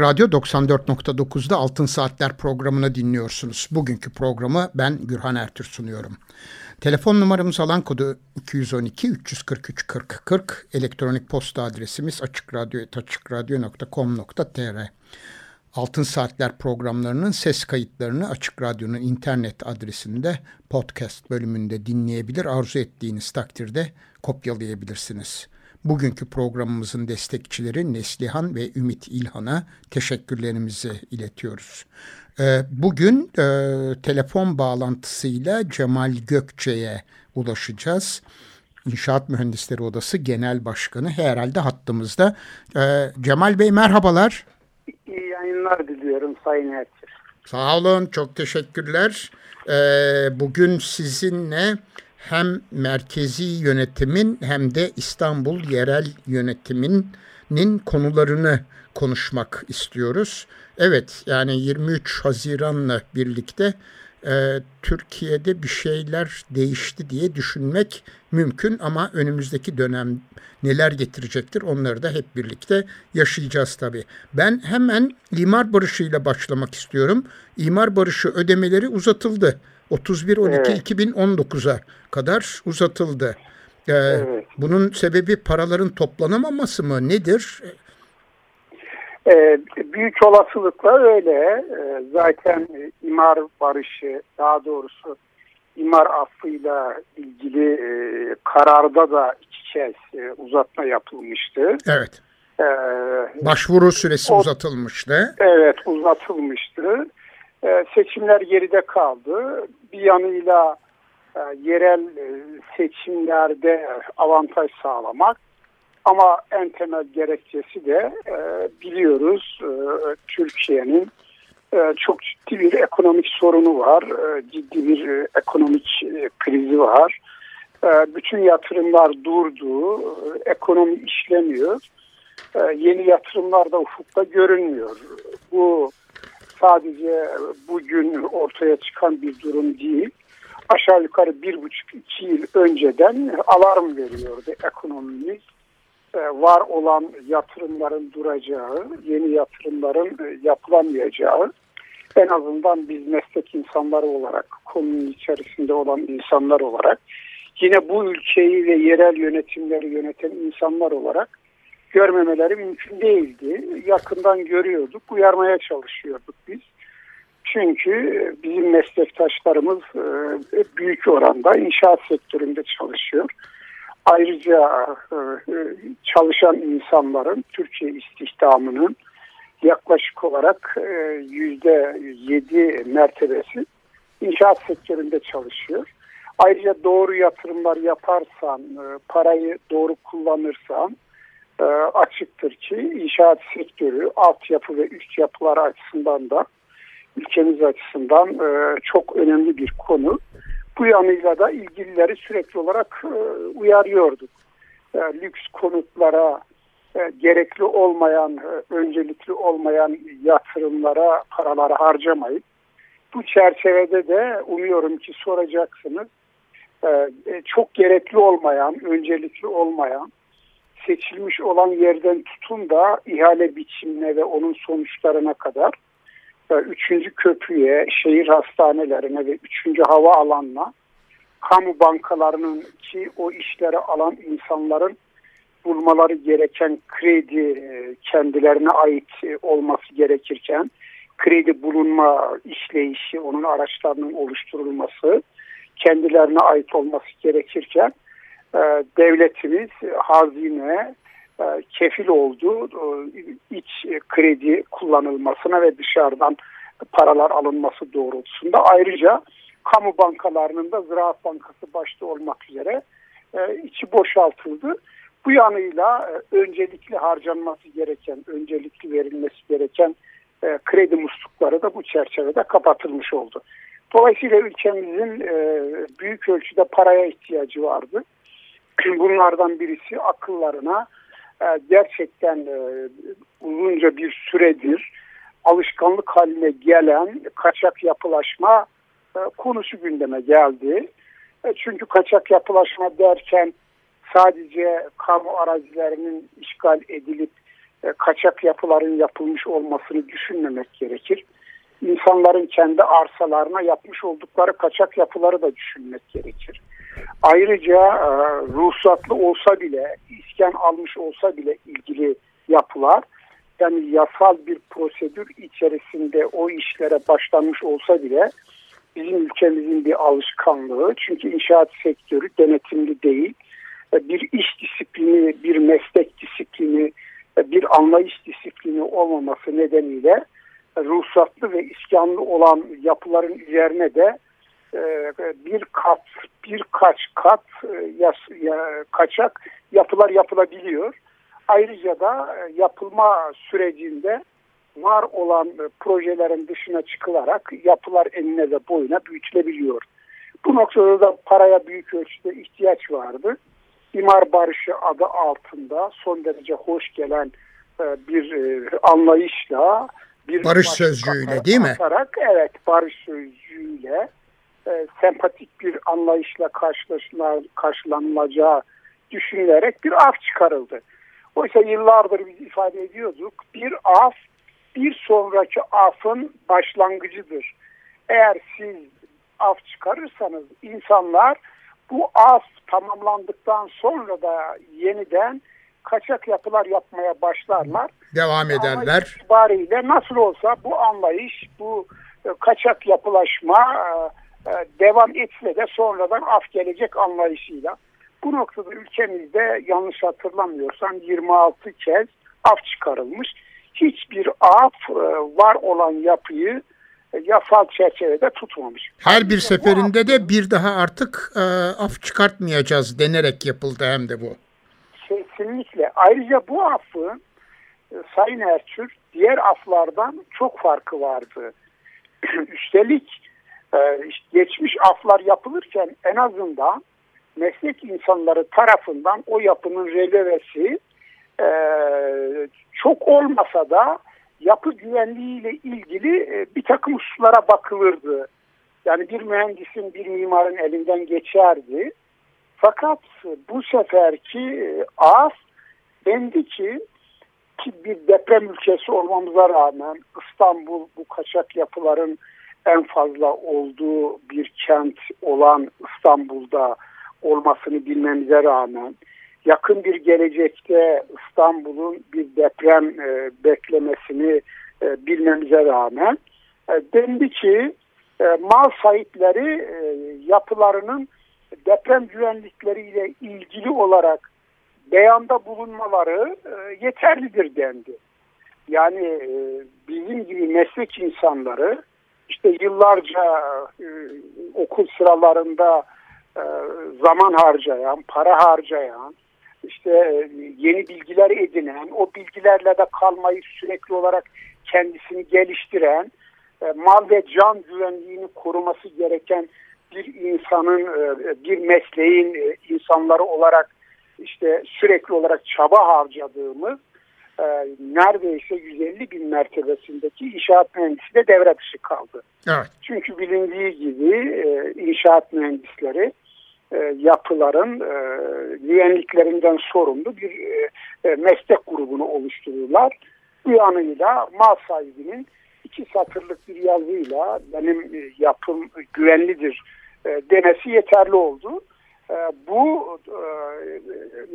Radyo 94.9'da Altın Saatler programını dinliyorsunuz. Bugünkü programı ben Gürhan Ertür sunuyorum. Telefon numaramız alan kodu 212 343 40 40. Elektronik posta adresimiz açıkradyo.com.tr Altın Saatler programlarının ses kayıtlarını Açık Radyo'nun internet adresinde podcast bölümünde dinleyebilir. Arzu ettiğiniz takdirde kopyalayabilirsiniz. Bugünkü programımızın destekçileri Neslihan ve Ümit İlhan'a teşekkürlerimizi iletiyoruz. Ee, bugün e, telefon bağlantısıyla Cemal Gökçe'ye ulaşacağız. İnşaat Mühendisleri Odası Genel Başkanı herhalde hattımızda. Ee, Cemal Bey merhabalar. İyi yayınlar diliyorum Sayın Erçir. Sağ olun, çok teşekkürler. Ee, bugün sizinle hem merkezi yönetimin hem de İstanbul yerel yönetiminin konularını konuşmak istiyoruz. Evet yani 23 Haziran'la birlikte e, Türkiye'de bir şeyler değişti diye düşünmek mümkün ama önümüzdeki dönem neler getirecektir onları da hep birlikte yaşayacağız tabii. Ben hemen imar barışıyla başlamak istiyorum. İmar barışı ödemeleri uzatıldı. 31-12-2019'a evet. kadar uzatıldı. Ee, evet. Bunun sebebi paraların toplanamaması mı? Nedir? Ee, büyük olasılıkla öyle. Ee, zaten imar barışı, daha doğrusu imar affıyla ilgili e, kararda da iki kez e, uzatma yapılmıştı. Evet. Ee, Başvuru süresi o, uzatılmıştı. Evet, uzatılmıştı. Ee, seçimler geride kaldı. Bir yanıyla e, yerel e, seçimlerde avantaj sağlamak ama en temel gerekçesi de e, biliyoruz Türkiye'nin çok ciddi bir ekonomik sorunu var. Ciddi bir ekonomik krizi var. Bütün yatırımlar durdu. Ekonomi işlemiyor. Yeni yatırımlar da ufukta görünmüyor. Bu sadece bugün ortaya çıkan bir durum değil. Aşağı yukarı bir buçuk iki yıl önceden alarm veriyordu ekonomimiz. Ee, var olan yatırımların duracağı, yeni yatırımların e, yapılamayacağı, en azından biz meslek insanları olarak, konunun içerisinde olan insanlar olarak, yine bu ülkeyi ve yerel yönetimleri yöneten insanlar olarak görmemeleri mümkün değildi. Yakından görüyorduk, uyarmaya çalışıyorduk biz. Çünkü bizim meslektaşlarımız e, büyük oranda inşaat sektöründe çalışıyor. Ayrıca e, çalışan insanların Türkiye istihdamının yaklaşık olarak e, yüzde yedi mertebesi inşaat sektöründe çalışıyor. Ayrıca doğru yatırımlar yaparsan, parayı doğru kullanırsan e, açıktır ki inşaat sektörü altyapı ve üst yapılar açısından da ülkemiz açısından e, çok önemli bir konu. Bu yanıyla da ilgilileri sürekli olarak e, uyarıyorduk. E, lüks konutlara gerekli olmayan, öncelikli olmayan yatırımlara paraları harcamayıp bu çerçevede de umuyorum ki soracaksınız. Çok gerekli olmayan, öncelikli olmayan seçilmiş olan yerden tutun da ihale biçimine ve onun sonuçlarına kadar e, üçüncü köprüye, şehir hastanelerine ve üçüncü hava alanına kamu bankalarının ki o işleri alan insanların bulmaları gereken kredi e, kendilerine ait e, olması gerekirken kredi bulunma işleyişi, onun araçlarının oluşturulması kendilerine ait olması gerekirken e, devletimiz hazine e, kefil oldu e, iç kredi kullanılmasına ve dışarıdan paralar alınması doğrultusunda. Ayrıca kamu bankalarının da Ziraat Bankası başta olmak üzere içi boşaltıldı. Bu yanıyla öncelikli harcanması gereken, öncelikli verilmesi gereken kredi muslukları da bu çerçevede kapatılmış oldu. Dolayısıyla ülkemizin büyük ölçüde paraya ihtiyacı vardı bunlardan birisi akıllarına e, gerçekten e, uzunca bir süredir alışkanlık haline gelen kaçak yapılaşma e, konusu gündeme geldi. Çünkü kaçak yapılaşma derken sadece kamu arazilerinin işgal edilip kaçak yapıların yapılmış olmasını düşünmemek gerekir. İnsanların kendi arsalarına yapmış oldukları kaçak yapıları da düşünmek gerekir. Ayrıca e, ruhsatlı olsa bile, iskan almış olsa bile ilgili yapılar, yani yasal bir prosedür içerisinde o işlere başlanmış olsa bile bizim ülkemizin bir alışkanlığı. Çünkü inşaat sektörü denetimli değil. E, bir iş disiplini, bir meslek disiplini, e, bir anlayış disiplini olmaması nedeniyle ruhsatlı ve iskanlı olan yapıların üzerine de e, bir kat, birkaç kat yas, ya, kaçak yapılar yapılabiliyor. Ayrıca da yapılma sürecinde var olan projelerin dışına çıkılarak yapılar enine ve boyuna büyütülebiliyor. Bu noktada da paraya büyük ölçüde ihtiyaç vardı. İmar barışı adı altında son derece hoş gelen bir anlayışla bir barış sözcüğüyle değil mi? Atarak, evet barış sözcüğüyle e, sempatik bir anlayışla karşılanılacağı düşünülerek bir af çıkarıldı. Oysa yıllardır biz ifade ediyorduk bir af bir sonraki afın başlangıcıdır. Eğer siz af çıkarırsanız insanlar bu af tamamlandıktan sonra da yeniden kaçak yapılar yapmaya başlarlar. Devam ederler. İtibariyle nasıl olsa bu anlayış, bu e, kaçak yapılaşma e, e, devam etse de sonradan af gelecek anlayışıyla. Bu noktada ülkemizde yanlış hatırlamıyorsam 26 kez af çıkarılmış. Hiçbir af var olan yapıyı yasal çerçevede tutmamış. Her bir seferinde de bir daha artık af çıkartmayacağız denerek yapıldı hem de bu. Kesinlikle. Ayrıca bu affın e, Sayın Erçür diğer aflardan çok farkı vardı. Üstelik e, geçmiş aflar yapılırken en azından meslek insanları tarafından o yapının relevesi e, çok olmasa da yapı güvenliğiyle ilgili bir takım hususlara bakılırdı. Yani bir mühendisin, bir mimarın elinden geçerdi. Fakat bu seferki af dendi ki ki bir deprem ülkesi olmamıza rağmen İstanbul bu kaçak yapıların en fazla olduğu bir kent olan İstanbul'da olmasını bilmemize rağmen yakın bir gelecekte İstanbul'un bir deprem e, beklemesini e, bilmemize rağmen e, dendi ki e, mal sahipleri e, yapılarının deprem güvenlikleriyle ilgili olarak beyanda bulunmaları e, yeterlidir dendi. Yani e, bizim gibi meslek insanları işte yıllarca e, okul sıralarında e, zaman harcayan, para harcayan, işte e, yeni bilgiler edinen, o bilgilerle de kalmayı sürekli olarak kendisini geliştiren, e, mal ve can güvenliğini koruması gereken bir insanın, e, bir mesleğin e, insanları olarak işte sürekli olarak çaba harcadığımız e, neredeyse 150 bin mertebesindeki inşaat mühendisi de devre dışı kaldı. Evet. Çünkü bilindiği gibi inşaat mühendisleri yapıların güvenliklerinden sorumlu bir meslek grubunu oluştururlar. Bu yanıyla mal sahibinin iki satırlık bir yazıyla benim yapım güvenlidir e, demesi yeterli oldu. E, bu e,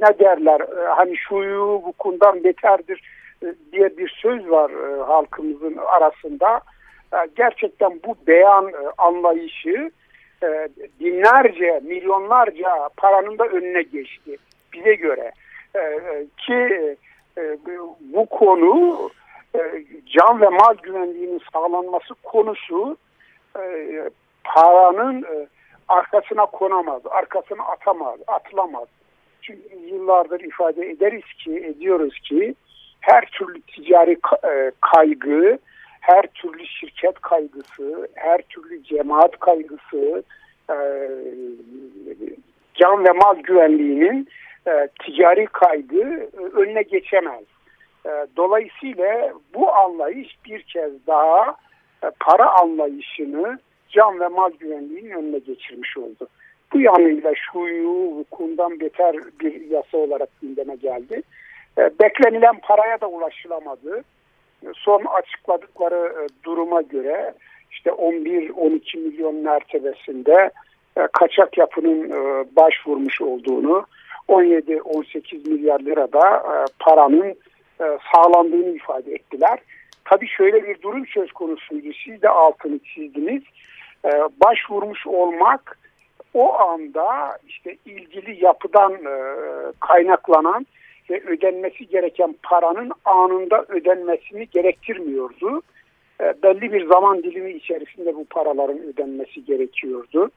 ne derler hani şuyu hukundan beterdir diye bir söz var halkımızın arasında. gerçekten bu beyan anlayışı binlerce, milyonlarca paranın da önüne geçti bize göre. ki bu konu can ve mal güvenliğinin sağlanması konusu paranın arkasına konamaz, arkasına atamaz, atılamaz. Çünkü yıllardır ifade ederiz ki, ediyoruz ki her türlü ticari e, kaygı, her türlü şirket kaygısı, her türlü cemaat kaygısı, e, can ve mal güvenliğinin e, ticari kaydı e, önüne geçemez. Dolayısıyla bu anlayış bir kez daha para anlayışını can ve mal güvenliğinin önüne geçirmiş oldu. Bu yanıyla şuyu vukundan beter bir yasa olarak gündeme geldi. E, beklenilen paraya da ulaşılamadı. E, son açıkladıkları e, duruma göre işte 11-12 milyon mertebesinde kaçak yapının başvurmuş olduğunu 17-18 milyar lirada paranın sağlandığını ifade ettiler. Tabii şöyle bir durum söz konusuydu. Siz de altını çizdiniz. E, başvurmuş olmak o anda işte ilgili yapıdan e, kaynaklanan ve ödenmesi gereken paranın anında ödenmesini gerektirmiyordu. E, belli bir zaman dilimi içerisinde bu paraların ödenmesi gerekiyordu.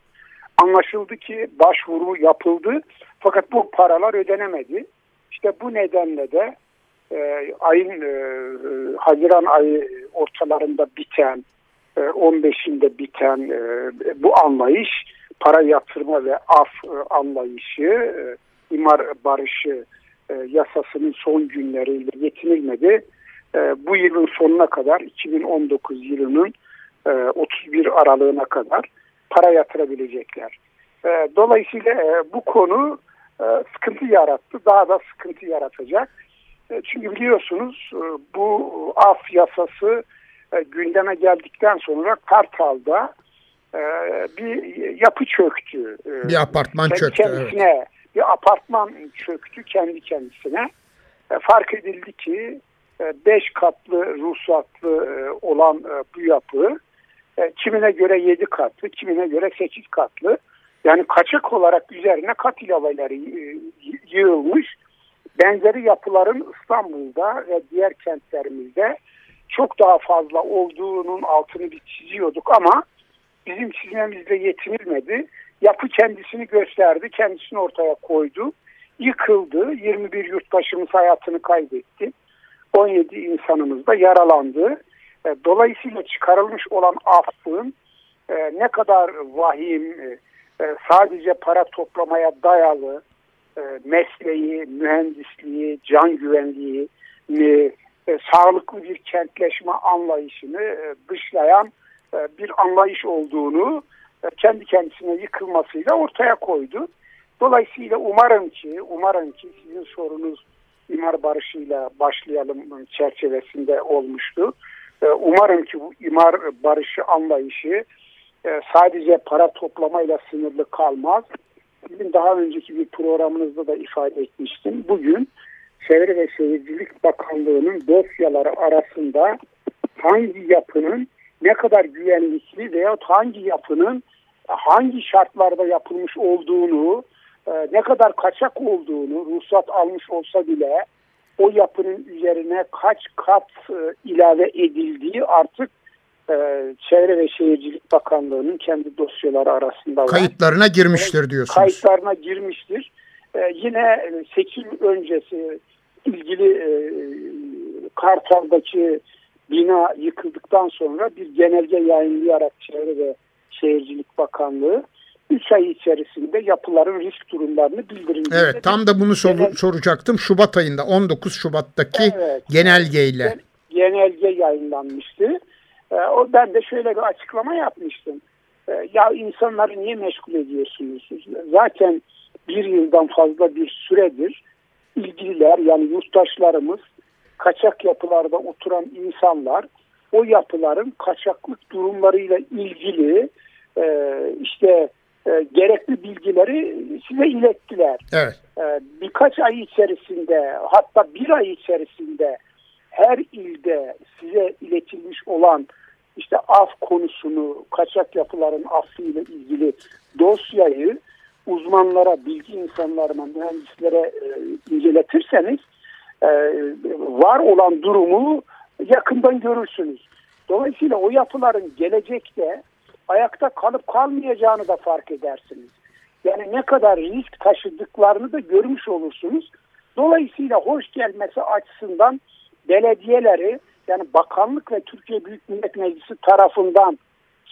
Anlaşıldı ki başvuru yapıldı fakat bu paralar ödenemedi. İşte bu nedenle de e, ayın e, Haziran ayı ortalarında biten, 15'inde biten e, bu anlayış para yatırma ve af e, anlayışı, e, imar barışı yasasının son günleriyle yetinilmedi. Bu yılın sonuna kadar 2019 yılının e, 31 aralığına kadar para yatırabilecekler. Dolayısıyla bu konu sıkıntı yarattı. Daha da sıkıntı yaratacak. Çünkü biliyorsunuz bu af yasası e, gündeme geldikten sonra Kartal'da e, bir yapı çöktü. E, bir apartman çöktü. Kendisine evet. bir apartman çöktü kendi kendisine. E, fark edildi ki 5 e, katlı ruhsatlı e, olan e, bu yapı e, kimine göre 7 katlı, kimine göre 8 katlı. Yani kaçak olarak üzerine kat ilaveleri e, yığılmış. Benzeri yapıların İstanbul'da ve diğer kentlerimizde çok daha fazla olduğunun altını bir çiziyorduk ama bizim çizmemizle yetinilmedi. Yapı kendisini gösterdi, kendisini ortaya koydu. Yıkıldı, 21 yurttaşımız hayatını kaybetti. 17 insanımız da yaralandı. E, dolayısıyla çıkarılmış olan affın e, ne kadar vahim, e, sadece para toplamaya dayalı mesleği, mühendisliği, can güvenliği, sağlıklı bir kentleşme anlayışını dışlayan bir anlayış olduğunu kendi kendisine yıkılmasıyla ortaya koydu. Dolayısıyla umarım ki, umarım ki sizin sorunuz imar barışıyla başlayalım çerçevesinde olmuştu. Umarım ki bu imar barışı anlayışı e, sadece para toplamayla sınırlı kalmaz. Bizim daha önceki bir programınızda da ifade etmiştim. Bugün Çevre ve Şehircilik Bakanlığı'nın dosyaları arasında hangi yapının ne kadar güvenlikli veya hangi yapının hangi şartlarda yapılmış olduğunu e, ne kadar kaçak olduğunu ruhsat almış olsa bile o yapının üzerine kaç kat e, ilave edildiği artık e, Çevre ve Şehircilik Bakanlığı'nın kendi dosyaları arasında var. Kayıtlarına girmiştir diyorsunuz. Kayıtlarına girmiştir. Yine seçim öncesi ilgili Kartal'daki bina yıkıldıktan sonra bir genelge yayınlayarak Çevre ve Şehircilik Bakanlığı 3 ay içerisinde yapıların risk durumlarını bildirildi. Evet tam da bunu sor Genel... soracaktım. Şubat ayında 19 Şubat'taki evet, genelgeyle. Genelge yayınlanmıştı. Ee, o ben de şöyle bir açıklama yapmıştım. Ee, ya insanları niye meşgul ediyorsunuz? Zaten bir yıldan fazla bir süredir ilgililer yani yurttaşlarımız kaçak yapılarda oturan insanlar o yapıların kaçaklık durumlarıyla ilgili e, işte e, gerekli bilgileri size ilettiler. Evet. E, birkaç ay içerisinde hatta bir ay içerisinde her ilde size iletilmiş olan işte af konusunu, kaçak yapıların affı ile ilgili dosyayı uzmanlara, bilgi insanlarına, mühendislere e, inceletirseniz e, var olan durumu yakından görürsünüz. Dolayısıyla o yapıların gelecekte ayakta kalıp kalmayacağını da fark edersiniz. Yani ne kadar risk taşıdıklarını da görmüş olursunuz. Dolayısıyla hoş gelmesi açısından belediyeleri yani bakanlık ve Türkiye Büyük Millet Meclisi tarafından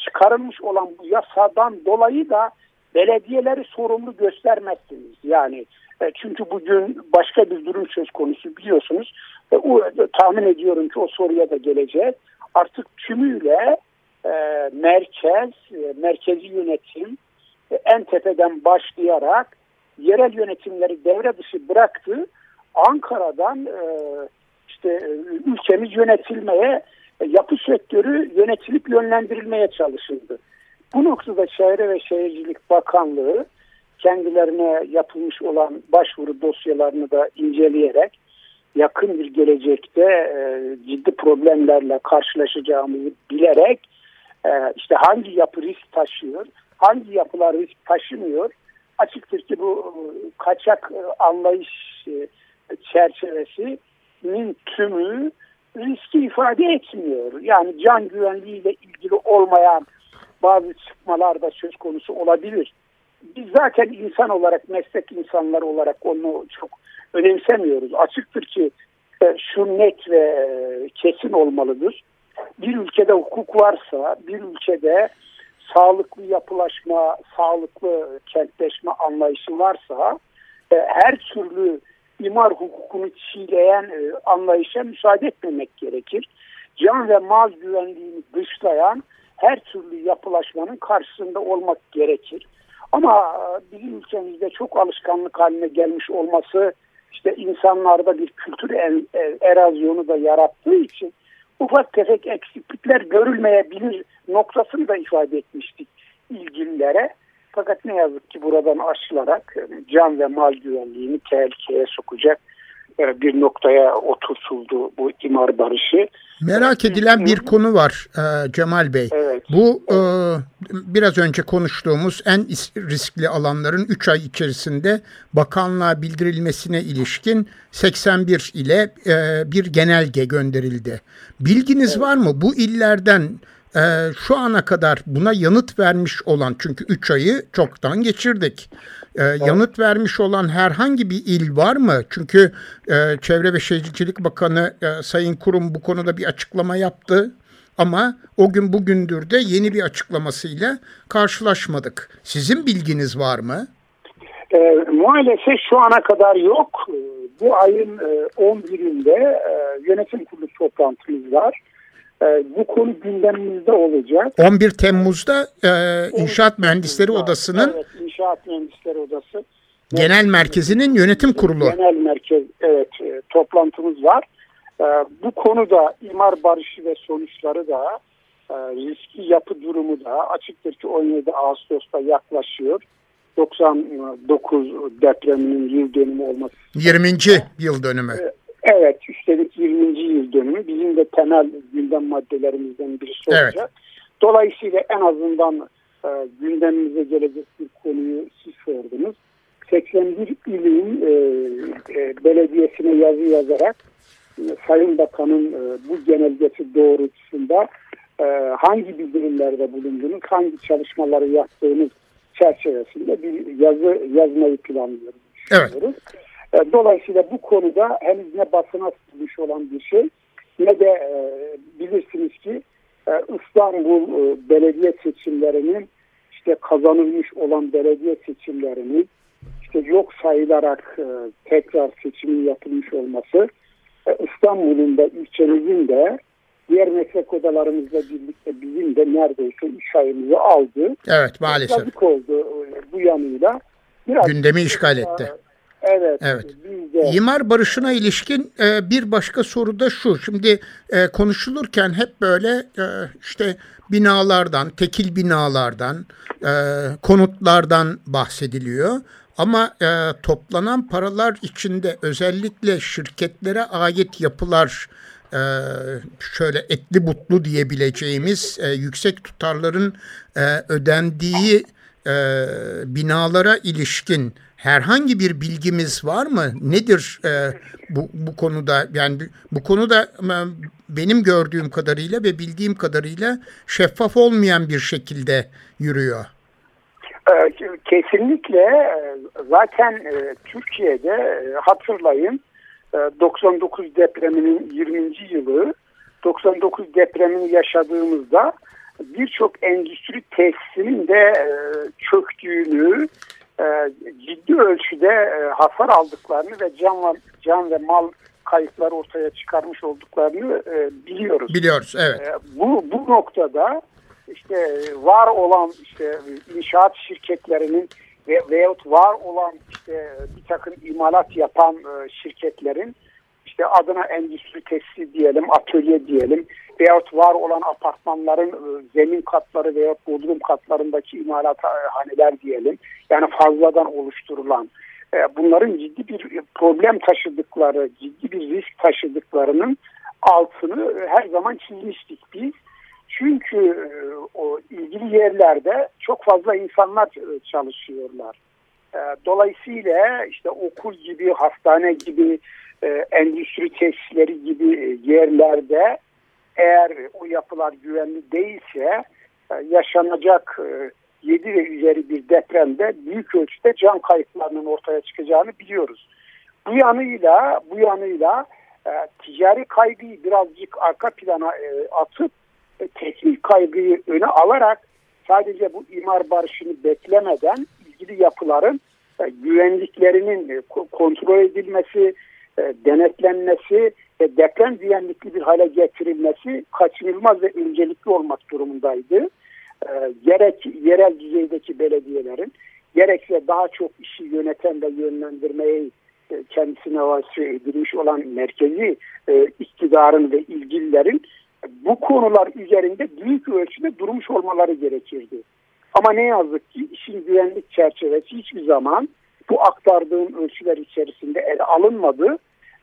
çıkarılmış olan bu yasadan dolayı da belediyeleri sorumlu göstermezsiniz. Yani e, çünkü bugün başka bir durum söz konusu biliyorsunuz. E, o, tahmin ediyorum ki o soruya da geleceğiz. Artık tümüyle e, merkez, e, merkezi yönetim e, en tepeden başlayarak yerel yönetimleri devre dışı bıraktı. Ankara'dan e, işte e, ülkemiz yönetilmeye, e, yapı sektörü yönetilip yönlendirilmeye çalışıldı. Bu noktada Çevre ve Şehircilik Bakanlığı kendilerine yapılmış olan başvuru dosyalarını da inceleyerek yakın bir gelecekte e, ciddi problemlerle karşılaşacağımızı bilerek e, işte hangi yapı risk taşıyor, hangi yapılar risk taşımıyor. Açıktır ki bu e, kaçak e, anlayış e, çerçevesinin tümü riski ifade etmiyor. Yani can güvenliğiyle ilgili olmayan bazı çıkmalar da söz konusu olabilir. Biz zaten insan olarak, meslek insanları olarak onu çok önemsemiyoruz. Açıktır ki e, şu net ve e, kesin olmalıdır. Bir ülkede hukuk varsa, bir ülkede sağlıklı yapılaşma, sağlıklı kentleşme anlayışı varsa e, her türlü imar hukukunu çiğleyen anlayışa müsaade etmemek gerekir. Can ve mal güvenliğini dışlayan her türlü yapılaşmanın karşısında olmak gerekir. Ama bizim ülkemizde çok alışkanlık haline gelmiş olması işte insanlarda bir kültür erazyonu da yarattığı için ufak tefek eksiklikler görülmeyebilir noktasını da ifade etmiştik ilgililere. Fakat ne yazık ki buradan aşılarak can ve mal güvenliğini tehlikeye sokacak e, bir noktaya oturtuldu bu imar barışı. Merak edilen bir konu var e, Cemal Bey. Evet. Bu e, biraz önce konuştuğumuz en riskli alanların 3 ay içerisinde bakanlığa bildirilmesine ilişkin 81 ile bir genelge gönderildi. Bilginiz evet. var mı bu illerden şu ana kadar buna yanıt vermiş olan çünkü 3 ayı çoktan geçirdik. Ee, yanıt vermiş olan herhangi bir il var mı? Çünkü e, Çevre ve Şehircilik Bakanı e, Sayın Kurum bu konuda bir açıklama yaptı. Ama o gün bugündür de yeni bir açıklamasıyla karşılaşmadık. Sizin bilginiz var mı? E, maalesef şu ana kadar yok. Bu ayın e, 11'inde e, yönetim kurulu toplantımız var. E, bu konu gündemimizde olacak. 11 Temmuz'da e, İnşaat Mühendisleri Odası'nın evet, İnşaat Mühendisleri Odası Genel Merkezi'nin yönetim kurulu. Genel Merkez evet e, toplantımız var. E, bu konuda imar barışı ve sonuçları da e, riski yapı durumu da açıktır ki 17 Ağustos'ta yaklaşıyor. 99 depreminin yıl dönümü olması. 20. yıl dönümü. E, Evet, üstelik 20. yıl dönümü bizim de temel gündem maddelerimizden birisi olacak. Evet. Dolayısıyla en azından e, gündemimize gelecek bir konuyu siz sordunuz. 81 ilin e, e, belediyesine yazı yazarak e, Sayın Bakan'ın e, bu genelgesi doğrultusunda e, hangi bildirimlerde bulundunuz, hangi çalışmaları yaptığınız çerçevesinde bir yazı yazmayı planlıyoruz. Evet. E, dolayısıyla bu konuda henüz ne basına sızmış olan bir şey ne de e, bilirsiniz ki e, İstanbul e, belediye seçimlerinin işte kazanılmış olan belediye seçimlerinin işte yok sayılarak e, tekrar seçimin yapılmış olması e, İstanbul'un da ilçemizin de diğer meslek odalarımızla birlikte bizim de neredeyse üç ayımızı aldı. Evet maalesef. Yazık oldu e, bu yanıyla. Biraz Gündemi işgal etti. Evet. Evet. Bizde. İmar barışına ilişkin e, bir başka soru da şu. Şimdi e, konuşulurken hep böyle e, işte binalardan, tekil binalardan, e, konutlardan bahsediliyor. Ama e, toplanan paralar içinde özellikle şirketlere ait yapılar e, şöyle etli butlu diyebileceğimiz e, yüksek tutarların e, ödendiği e, binalara ilişkin herhangi bir bilgimiz var mı? Nedir e, bu, bu konuda? Yani bu konuda e, benim gördüğüm kadarıyla ve bildiğim kadarıyla şeffaf olmayan bir şekilde yürüyor. E, kesinlikle e, zaten Türkiye'de hatırlayın 99 depreminin 20. yılı 99 depremini yaşadığımızda birçok endüstri tesisinin de çöktüğünü, e, ciddi ölçüde e, hasar aldıklarını ve can, can ve mal kayıpları ortaya çıkarmış olduklarını e, biliyoruz. Biliyoruz, evet. E, bu, bu noktada işte var olan işte inşaat şirketlerinin ve veyahut var olan işte bir takım imalat yapan e, şirketlerin işte adına endüstri tesisi diyelim, atölye diyelim veyahut var olan apartmanların e, zemin katları veyahut bodrum katlarındaki imalat haneler diyelim. Yani fazladan oluşturulan e, bunların ciddi bir problem taşıdıkları, ciddi bir risk taşıdıklarının altını her zaman çizmiştik biz. Çünkü e, o ilgili yerlerde çok fazla insanlar çalışıyorlar. Dolayısıyla işte okul gibi, hastane gibi, endüstri tesisleri gibi yerlerde eğer o yapılar güvenli değilse e, yaşanacak 7 e, ve üzeri bir depremde büyük ölçüde can kayıplarının ortaya çıkacağını biliyoruz. Bu yanıyla bu yanıyla e, ticari kaygıyı birazcık arka plana atıp teknik kaygıyı öne alarak sadece bu imar barışını beklemeden ilgili yapıların güvenliklerinin kontrol edilmesi, denetlenmesi ve deprem güvenlikli bir hale getirilmesi kaçınılmaz ve öncelikli olmak durumundaydı. E, gerek yerel düzeydeki belediyelerin gerekse daha çok işi yöneten ve yönlendirmeyi e, kendisine vasfı edilmiş olan merkezi e, iktidarın ve ilgililerin bu konular üzerinde büyük ölçüde durmuş olmaları gerekirdi. Ama ne yazık ki işin güvenlik çerçevesi hiçbir zaman bu aktardığım ölçüler içerisinde ele alınmadı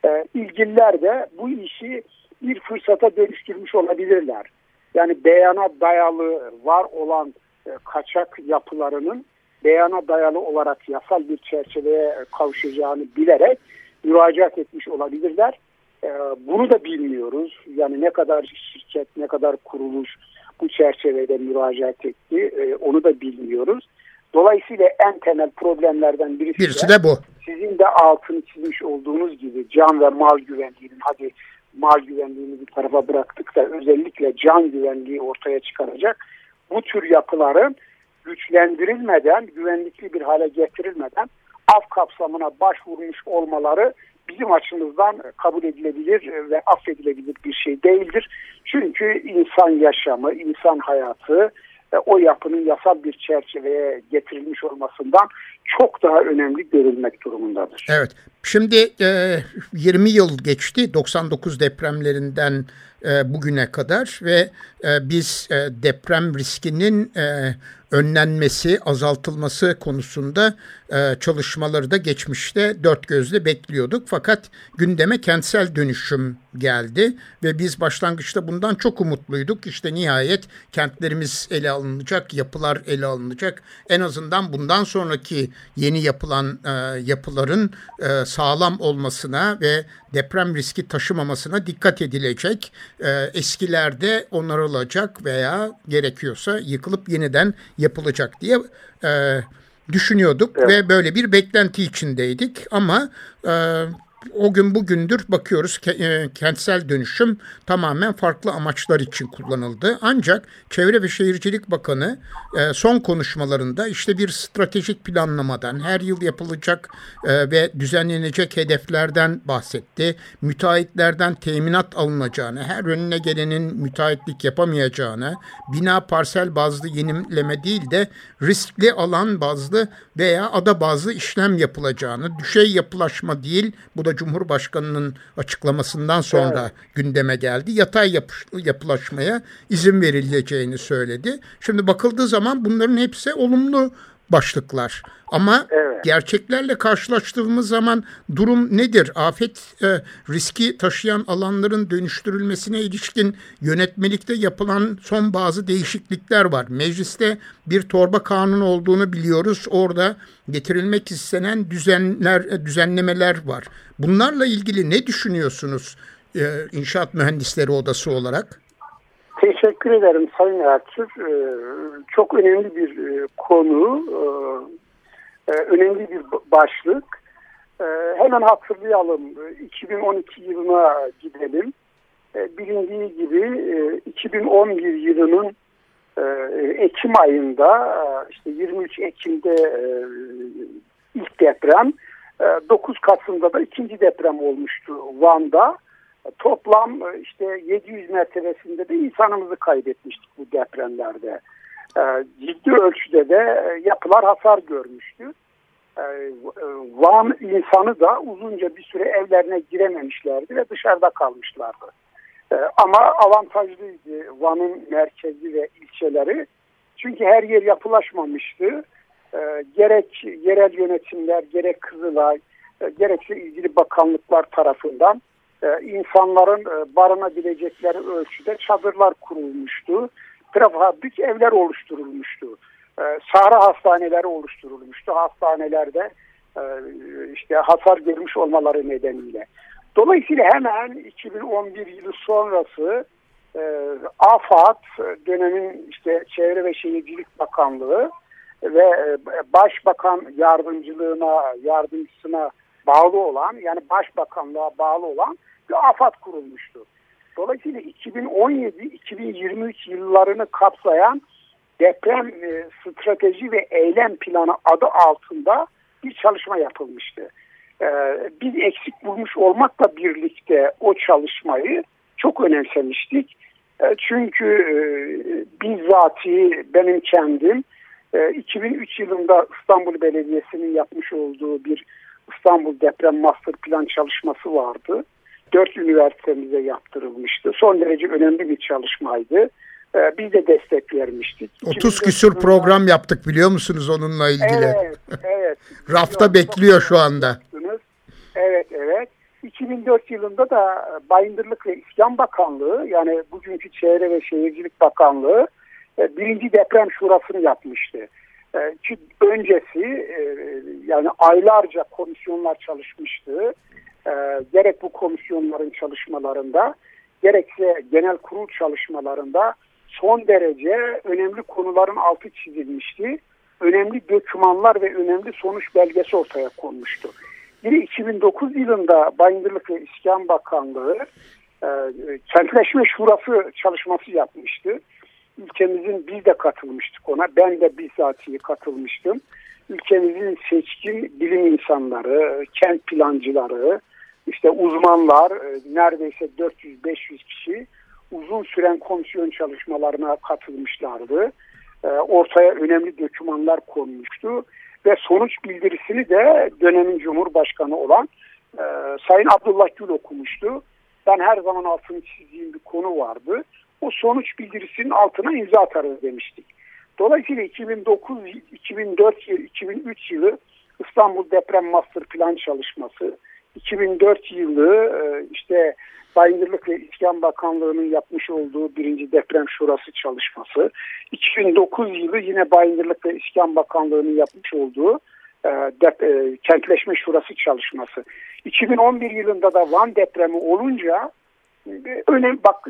e, ilgililer de bu işi bir fırsata dönüştürmüş olabilirler. Yani beyana dayalı var olan e, kaçak yapılarının beyana dayalı olarak yasal bir çerçeveye kavuşacağını bilerek müracaat etmiş olabilirler. E, bunu da bilmiyoruz. Yani ne kadar şirket, ne kadar kuruluş bu çerçevede müracaat etti e, onu da bilmiyoruz. Dolayısıyla en temel problemlerden birisi, birisi de, de bu. Sizin de altını çizmiş olduğunuz gibi can ve mal güvenliğinin hadi mal güvenliğini bir tarafa bıraktık da özellikle can güvenliği ortaya çıkaracak bu tür yapıların güçlendirilmeden, güvenlikli bir hale getirilmeden af kapsamına başvurmuş olmaları bizim açımızdan kabul edilebilir ve affedilebilir bir şey değildir. Çünkü insan yaşamı, insan hayatı, o yapının yasal bir çerçeveye getirilmiş olmasından çok daha önemli görülmek durumundadır. Evet. Şimdi e, 20 yıl geçti 99 depremlerinden e, bugüne kadar ve e, biz e, deprem riskinin önlenmesi, azaltılması konusunda e, çalışmaları da geçmişte dört gözle bekliyorduk. Fakat gündeme kentsel dönüşüm geldi ve biz başlangıçta bundan çok umutluyduk. İşte nihayet kentlerimiz ele alınacak, yapılar ele alınacak. En azından bundan sonraki yeni yapılan yapıların sağlam olmasına ve deprem riski taşımamasına dikkat edilecek. E, eskilerde onarılacak veya gerekiyorsa yıkılıp yeniden yapılacak diye e, düşünüyorduk evet. ve böyle bir beklenti içindeydik ama e, o gün bugündür bakıyoruz e, kentsel dönüşüm tamamen farklı amaçlar için kullanıldı. Ancak Çevre ve Şehircilik Bakanı e, son konuşmalarında işte bir stratejik planlamadan, her yıl yapılacak e, ve düzenlenecek hedeflerden bahsetti. Müteahhitlerden teminat alınacağını, her önüne gelenin müteahhitlik yapamayacağını, bina parsel bazlı yenileme değil de riskli alan bazlı veya ada bazlı işlem yapılacağını, düşey yapılaşma değil, bu da Cumhurbaşkanı'nın açıklamasından sonra evet. gündeme geldi. Yatay yapış, yapılaşmaya izin verileceğini söyledi. Şimdi bakıldığı zaman bunların hepsi olumlu başlıklar. Ama evet. gerçeklerle karşılaştığımız zaman durum nedir? Afet e, riski taşıyan alanların dönüştürülmesine ilişkin yönetmelikte yapılan son bazı değişiklikler var. Mecliste bir torba kanun olduğunu biliyoruz. Orada getirilmek istenen düzenler, e, düzenlemeler var. Bunlarla ilgili ne düşünüyorsunuz e, İnşaat Mühendisleri Odası olarak? Teşekkür ederim Sayın Ertuğrul. Ee, çok önemli bir e, konu, e, e, önemli bir başlık. Hemen hatırlayalım, 2012 yılına gidelim. Bilindiği gibi 2011 yılının Ekim ayında işte 23 Ekim'de ilk deprem 9 Kasım'da da ikinci deprem olmuştu Van'da. Toplam işte 700 mertebesinde de insanımızı kaybetmiştik bu depremlerde. Ciddi ölçüde de yapılar hasar görmüştü. Van insanı da uzunca bir süre evlerine girememişlerdi ve dışarıda kalmışlardı. Ama avantajlıydı Van'ın merkezi ve ilçeleri. Çünkü her yer yapılaşmamıştı. Gerek yerel yönetimler, gerek Kızılay, gerekse ilgili bakanlıklar tarafından insanların barınabilecekleri ölçüde çadırlar kurulmuştu. Prefabrik evler oluşturulmuştu. Sahra hastaneleri oluşturulmuştu. Hastanelerde işte hasar görmüş olmaları nedeniyle. Dolayısıyla hemen 2011 yılı sonrası e, AFAD dönemin işte Çevre ve Şehircilik Bakanlığı ve e, Başbakan yardımcılığına, yardımcısına bağlı olan yani Başbakanlığa bağlı olan bir AFAD kurulmuştu. Dolayısıyla 2017-2023 yıllarını kapsayan deprem e, strateji ve eylem planı adı altında bir çalışma yapılmıştı. E, biz eksik bulmuş olmakla birlikte o çalışmayı çok önemsemiştik. E, çünkü e, bizzati benim kendim e, 2003 yılında İstanbul Belediyesi'nin yapmış olduğu bir İstanbul Deprem Master Plan çalışması vardı. Dört üniversitemize yaptırılmıştı. Son derece önemli bir çalışmaydı. Ee, biz de destek vermiştik. 30 küsur program yaptık biliyor musunuz onunla ilgili? Evet, evet. Rafta bekliyor şu anda. Evet, evet. 2004 yılında da Bayındırlık ve İskan Bakanlığı yani bugünkü Çevre ve Şehircilik Bakanlığı e, birinci deprem şurasını yapmıştı. E, ki öncesi e, yani aylarca komisyonlar çalışmıştı. Gerek bu komisyonların çalışmalarında gerekse genel kurul çalışmalarında son derece önemli konuların altı çizilmişti. Önemli dokümanlar ve önemli sonuç belgesi ortaya konmuştu. Yine 2009 yılında Bayındırlık ve İskan Bakanlığı e, kentleşme şurası çalışması yapmıştı. Ülkemizin biz de katılmıştık ona. Ben de bizzatihi katılmıştım. Ülkemizin seçkin bilim insanları, kent plancıları, işte uzmanlar e, neredeyse 400-500 kişi uzun süren komisyon çalışmalarına katılmışlardı. E, ortaya önemli dokümanlar konmuştu ve sonuç bildirisini de dönemin Cumhurbaşkanı olan e, Sayın Abdullah Gül okumuştu. Ben her zaman altını çizdiğim bir konu vardı. O sonuç bildirisinin altına imza atarız demiştik. Dolayısıyla 2009, 2004 yıl, 2003 yılı İstanbul Deprem Master Plan çalışması, 2004 yılı e, işte Bayındırlık ve İskan Bakanlığı'nın yapmış olduğu birinci deprem şurası çalışması. 2009 yılı yine Bayındırlık ve İskan Bakanlığı'nın yapmış olduğu e, e, kentleşme şurası çalışması. 2011 yılında da Van depremi olunca e, önem bak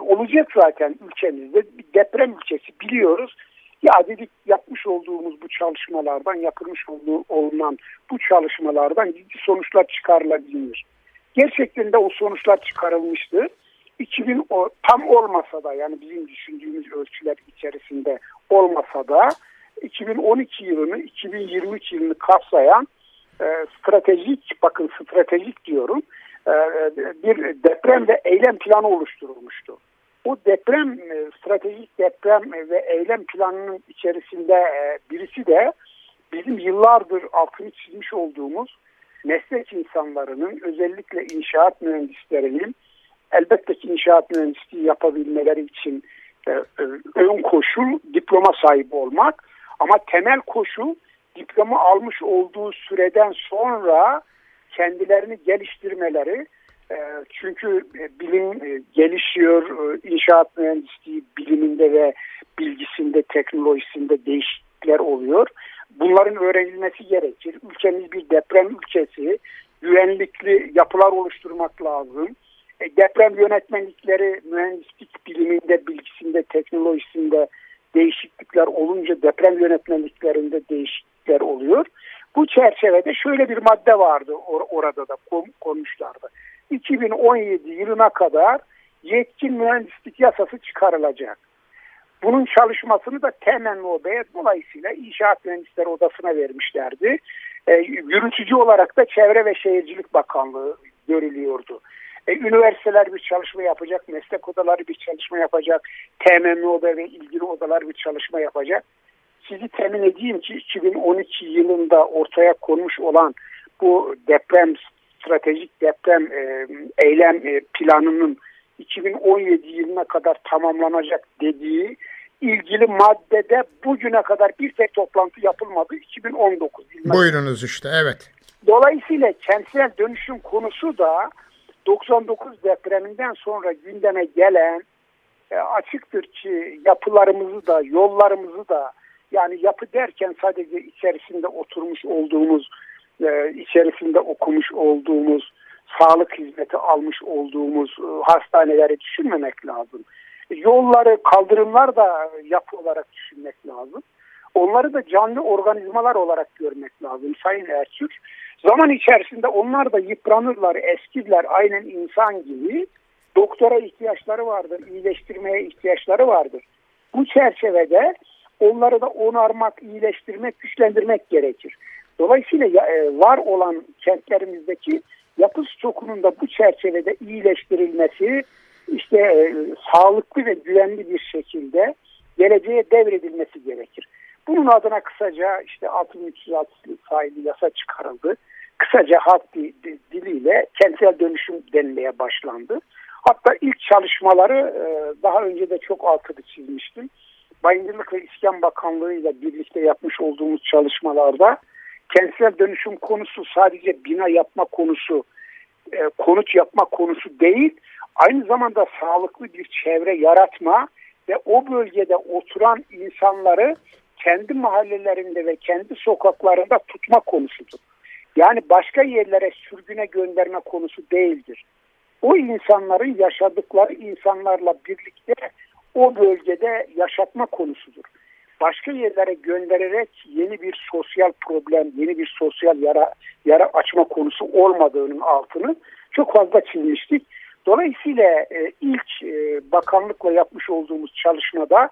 olacak zaten ülkemizde bir deprem ülkesi biliyoruz. Ya dedik yapmış olduğumuz bu çalışmalardan yapılmış olduğu olunan bu çalışmalardan ciddi sonuçlar çıkarılabilir gerçekten de o sonuçlar çıkarılmıştı. 2000 o, tam olmasa da yani bizim düşündüğümüz ölçüler içerisinde olmasa da 2012 yılını 2023 yılını kapsayan e, stratejik bakın stratejik diyorum e, bir deprem ve eylem planı oluşturulmuştu. O deprem e, stratejik deprem ve eylem planının içerisinde e, birisi de bizim yıllardır altını çizmiş olduğumuz meslek insanlarının özellikle inşaat mühendislerinin elbette ki inşaat mühendisliği yapabilmeleri için e, e, ön koşul diploma sahibi olmak ama temel koşul diploma almış olduğu süreden sonra kendilerini geliştirmeleri e, çünkü e, bilim e, gelişiyor e, inşaat mühendisliği biliminde ve bilgisinde teknolojisinde değişiklikler oluyor bunların öğrenilmesi gerekir. Ülkemiz bir deprem ülkesi. Güvenlikli yapılar oluşturmak lazım. E, deprem yönetmenlikleri mühendislik biliminde, bilgisinde, teknolojisinde değişiklikler olunca deprem yönetmenliklerinde değişiklikler oluyor. Bu çerçevede şöyle bir madde vardı or orada da konmuşlardı. 2017 yılına kadar yetkin mühendislik yasası çıkarılacak. Bunun çalışmasını da TMMOB'ye dolayısıyla İnşaat Mühendisleri Odası'na vermişlerdi. E, yürütücü olarak da Çevre ve Şehircilik Bakanlığı görülüyordu. E, üniversiteler bir çalışma yapacak, meslek odaları bir çalışma yapacak, TMMOB ve ilgili odalar bir çalışma yapacak. Sizi temin edeyim ki 2012 yılında ortaya konmuş olan bu deprem, stratejik deprem e, eylem e, planının 2017 yılına kadar tamamlanacak dediği ilgili maddede bugüne kadar bir tek toplantı yapılmadı 2019 yılında. Buyurunuz işte evet. Dolayısıyla kentsel dönüşüm konusu da 99 depreminden sonra gündeme gelen e, açıktır ki yapılarımızı da yollarımızı da yani yapı derken sadece içerisinde oturmuş olduğumuz, e, içerisinde okumuş olduğumuz, sağlık hizmeti almış olduğumuz e, hastaneleri düşünmemek lazım. Yolları, kaldırımlar da yapı olarak düşünmek lazım. Onları da canlı organizmalar olarak görmek lazım Sayın Ertürk. Zaman içerisinde onlar da yıpranırlar, eskirler aynen insan gibi. Doktora ihtiyaçları vardır, iyileştirmeye ihtiyaçları vardır. Bu çerçevede onları da onarmak, iyileştirmek, güçlendirmek gerekir. Dolayısıyla e, var olan kentlerimizdeki yapı stokunun da bu çerçevede iyileştirilmesi, işte e, sağlıklı ve güvenli bir şekilde geleceğe devredilmesi gerekir. Bunun adına kısaca işte 6306 sayılı yasa çıkarıldı. Kısaca halk diliyle kentsel dönüşüm denmeye başlandı. Hatta ilk çalışmaları e, daha önce de çok altını çizmiştim. Bayındırlık ve İskan Bakanlığı ile birlikte yapmış olduğumuz çalışmalarda kentsel dönüşüm konusu sadece bina yapma konusu, e, konut yapma konusu değil, aynı zamanda sağlıklı bir çevre yaratma ve o bölgede oturan insanları kendi mahallelerinde ve kendi sokaklarında tutma konusudur. Yani başka yerlere sürgüne gönderme konusu değildir. O insanların yaşadıkları insanlarla birlikte o bölgede yaşatma konusudur. Başka yerlere göndererek yeni bir sosyal problem, yeni bir sosyal yara, yara açma konusu olmadığının altını çok fazla çizmiştik. Dolayısıyla e, ilk e, bakanlıkla yapmış olduğumuz çalışmada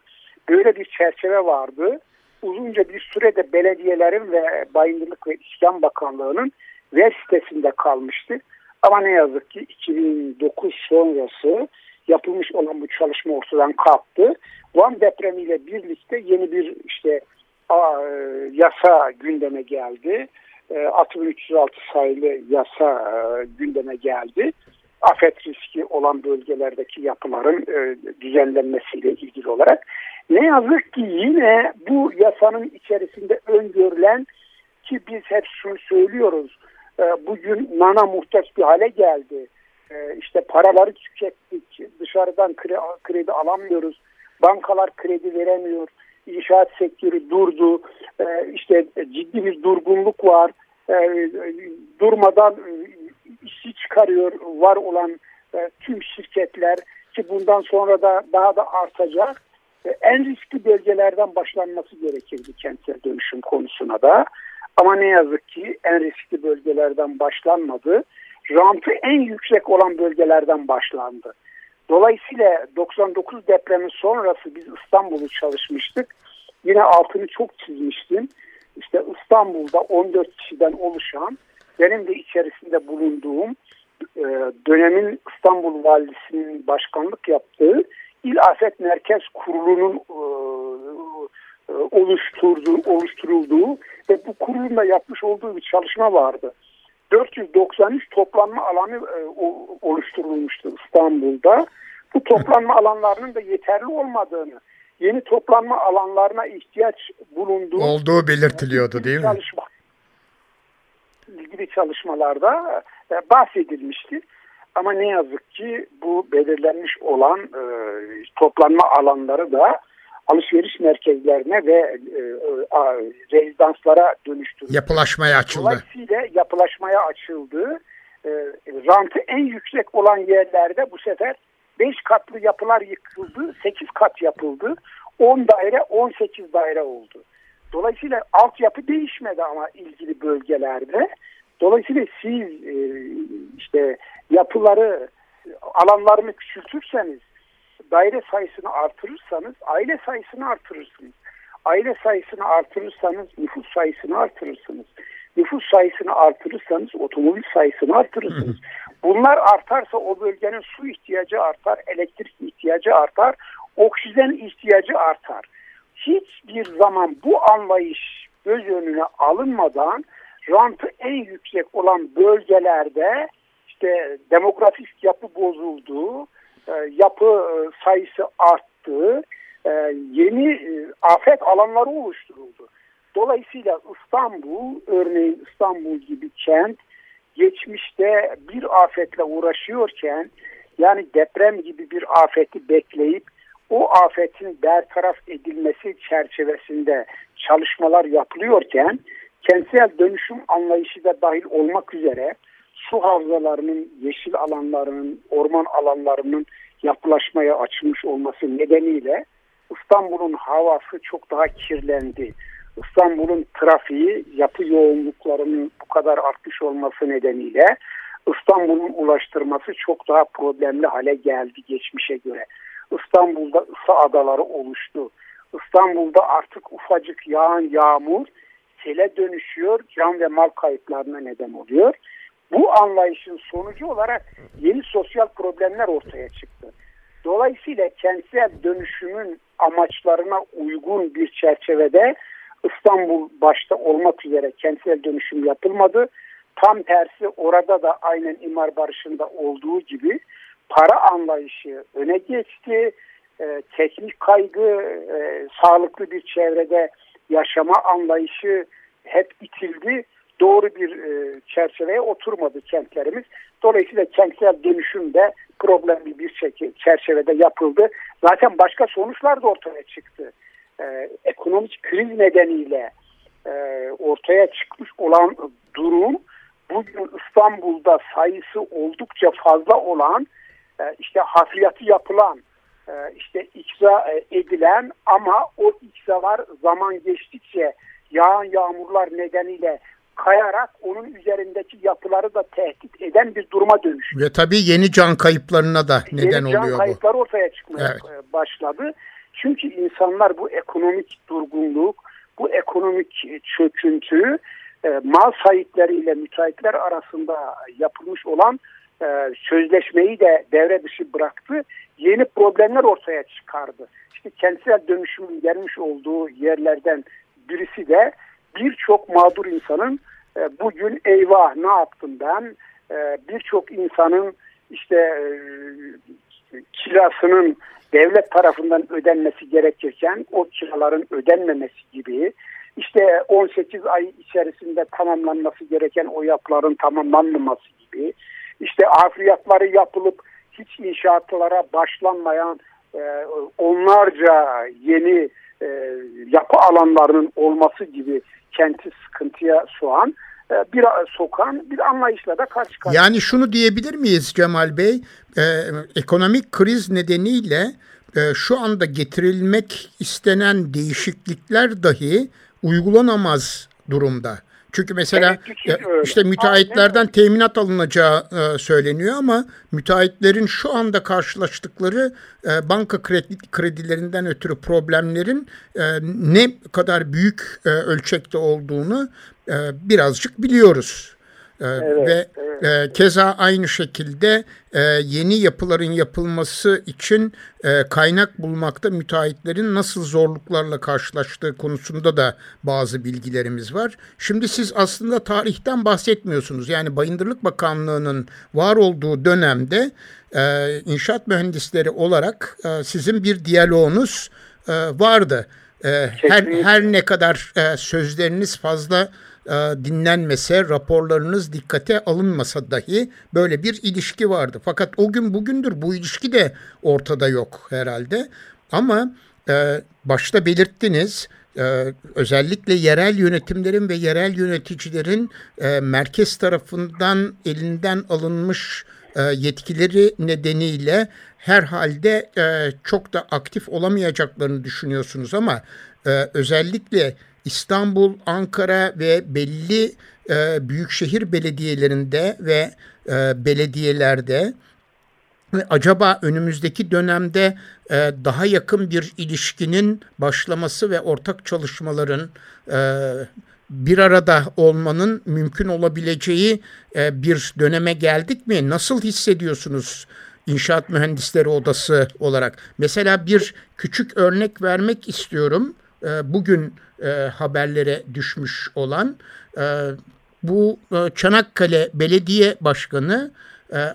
böyle bir çerçeve vardı. Uzunca bir sürede belediyelerin ve Bayındırlık ve İskan Bakanlığı'nın web sitesinde kalmıştı. Ama ne yazık ki 2009 sonrası yapılmış olan bu çalışma ortadan kalktı. Van depremiyle birlikte yeni bir işte a, yasa gündeme geldi. E, 6306 sayılı yasa e, gündeme geldi. Afet riski olan bölgelerdeki yapıların e, düzenlenmesiyle ilgili olarak. Ne yazık ki yine bu yasanın içerisinde öngörülen ki biz hep şunu söylüyoruz. E, bugün nana muhtaç bir hale geldi e, işte paraları tükettik, dışarıdan kredi, kredi alamıyoruz, bankalar kredi veremiyor, inşaat sektörü durdu, e, işte ciddi bir durgunluk var, e, durmadan işi çıkarıyor var olan e, tüm şirketler ki bundan sonra da daha da artacak. En riskli bölgelerden başlanması gerekirdi kentsel dönüşüm konusuna da. Ama ne yazık ki en riskli bölgelerden başlanmadı rantı en yüksek olan bölgelerden başlandı. Dolayısıyla 99 depremi sonrası biz İstanbul'u çalışmıştık. Yine altını çok çizmiştim. İşte İstanbul'da 14 kişiden oluşan benim de içerisinde bulunduğum e, dönemin İstanbul Valisi'nin başkanlık yaptığı İl Afet Merkez Kurulu'nun e, e, oluşturduğu, oluşturulduğu ve bu kurulun da yapmış olduğu bir çalışma vardı. 493 toplanma alanı e, oluşturulmuştu İstanbul'da. Bu toplanma alanlarının da yeterli olmadığını, yeni toplanma alanlarına ihtiyaç bulunduğu olduğu belirtiliyordu değil mi? Çalışma, ilgili çalışmalarda e, bahsedilmişti. Ama ne yazık ki bu belirlenmiş olan e, toplanma alanları da alışveriş merkezlerine ve e, e, rezidanslara dönüştürüldü. Yapılaşmaya açıldı. Dolayısıyla yapılaşmaya açıldı. E, rantı en yüksek olan yerlerde bu sefer 5 katlı yapılar yıkıldı, 8 kat yapıldı. 10 daire, 18 daire oldu. Dolayısıyla altyapı değişmedi ama ilgili bölgelerde. Dolayısıyla siz e, işte yapıları, alanlarını küçültürseniz daire sayısını artırırsanız aile sayısını artırırsınız. Aile sayısını artırırsanız nüfus sayısını artırırsınız. Nüfus sayısını artırırsanız otomobil sayısını artırırsınız. Bunlar artarsa o bölgenin su ihtiyacı artar, elektrik ihtiyacı artar, oksijen ihtiyacı artar. Hiçbir zaman bu anlayış göz önüne alınmadan rantı en yüksek olan bölgelerde işte demografik yapı bozuldu, yapı e, sayısı arttı, e, yeni afet alanları oluşturuldu. Dolayısıyla İstanbul, örneğin İstanbul gibi kent geçmişte bir afetle uğraşıyorken yani deprem gibi bir afeti bekleyip o afetin bertaraf edilmesi çerçevesinde çalışmalar yapılıyorken kentsel dönüşüm anlayışı da dahil olmak üzere su havzalarının, yeşil alanlarının, orman alanlarının yapılaşmaya açılmış olması nedeniyle İstanbul'un havası çok daha kirlendi. İstanbul'un trafiği, yapı yoğunluklarının bu kadar artmış olması nedeniyle İstanbul'un ulaştırması çok daha problemli hale geldi geçmişe göre. İstanbul'da ısı adaları oluştu. İstanbul'da artık ufacık yağan yağmur sele dönüşüyor, can ve mal kayıplarına neden oluyor. Bu anlayışın sonucu olarak yeni sosyal problemler ortaya çıktı. Dolayısıyla kentsel dönüşümün amaçlarına uygun bir çerçevede İstanbul başta olmak üzere kentsel dönüşüm yapılmadı. Tam tersi orada da aynen imar barışında olduğu gibi para anlayışı öne geçti. E, teknik kaygı, e, sağlıklı bir çevrede yaşama anlayışı hep itildi. Doğru bir e, çerçeveye oturmadı kentlerimiz. Dolayısıyla kentsel dönüşüm de problemli bir çerçevede yapıldı. Zaten başka sonuçlar da ortaya çıktı. E, ekonomik kriz nedeniyle e, ortaya çıkmış olan durum bugün İstanbul'da sayısı oldukça fazla olan e, işte hafriyatı yapılan e, işte ikza e, edilen ama o ikzalar zaman geçtikçe yağan yağmurlar nedeniyle kayarak onun üzerindeki yapıları da tehdit eden bir duruma dönüştü. Ve tabii yeni can kayıplarına da neden yeni oluyor bu. Yeni can kayıpları ortaya çıkmaya evet. başladı. Çünkü insanlar bu ekonomik durgunluk, bu ekonomik çöküntü mal sahipleriyle müteahhitler arasında yapılmış olan e, sözleşmeyi de devre dışı bıraktı. Yeni problemler ortaya çıkardı. İşte kentsel dönüşümün gelmiş olduğu yerlerden birisi de birçok mağdur insanın e, bugün eyvah ne yaptım ben? E, birçok insanın işte e, kirasının devlet tarafından ödenmesi gerekirken o kiraların ödenmemesi gibi işte 18 ay içerisinde tamamlanması gereken o yapıların tamamlanmaması gibi işte afriyatları yapılıp hiç inşaatlara başlanmayan onlarca yeni yapı alanlarının olması gibi kenti sıkıntıya soğan e, bir sokan bir anlayışla da karşı karşıya. Yani şunu diyebilir miyiz Cemal Bey? E, ekonomik kriz nedeniyle e, şu anda getirilmek istenen değişiklikler dahi uygulanamaz durumda. Çünkü mesela evet, işte müteahhitlerden teminat alınacağı e, söyleniyor ama müteahhitlerin şu anda karşılaştıkları e, banka kredi, kredilerinden ötürü problemlerin e, ne kadar büyük ölçekte olduğunu birazcık biliyoruz. Ee, evet, ve evet. E, keza aynı şekilde e, yeni yapıların yapılması için e, kaynak bulmakta müteahhitlerin nasıl zorluklarla karşılaştığı konusunda da bazı bilgilerimiz var. Şimdi siz aslında tarihten bahsetmiyorsunuz. Yani Bayındırlık Bakanlığı'nın var olduğu dönemde e, inşaat mühendisleri olarak e, sizin bir diyaloğunuz e, vardı. E, her, her ne kadar e, sözleriniz fazla dinlenmese, raporlarınız dikkate alınmasa dahi böyle bir ilişki vardı. Fakat o gün bugündür bu ilişki de ortada yok herhalde. Ama e, başta belirttiniz ee, özellikle yerel yönetimlerin ve yerel yöneticilerin e, merkez tarafından elinden alınmış e, yetkileri nedeniyle herhalde e, çok da aktif olamayacaklarını düşünüyorsunuz ama e, özellikle İstanbul, Ankara ve belli e, büyükşehir belediyelerinde ve e, belediyelerde acaba önümüzdeki dönemde e, daha yakın bir ilişkinin başlaması ve ortak çalışmaların e, bir arada olmanın mümkün olabileceği e, bir döneme geldik mi? Nasıl hissediyorsunuz İnşaat Mühendisleri Odası olarak? Mesela bir küçük örnek vermek istiyorum. E, bugün e, haberlere düşmüş olan bu Çanakkale Belediye Başkanı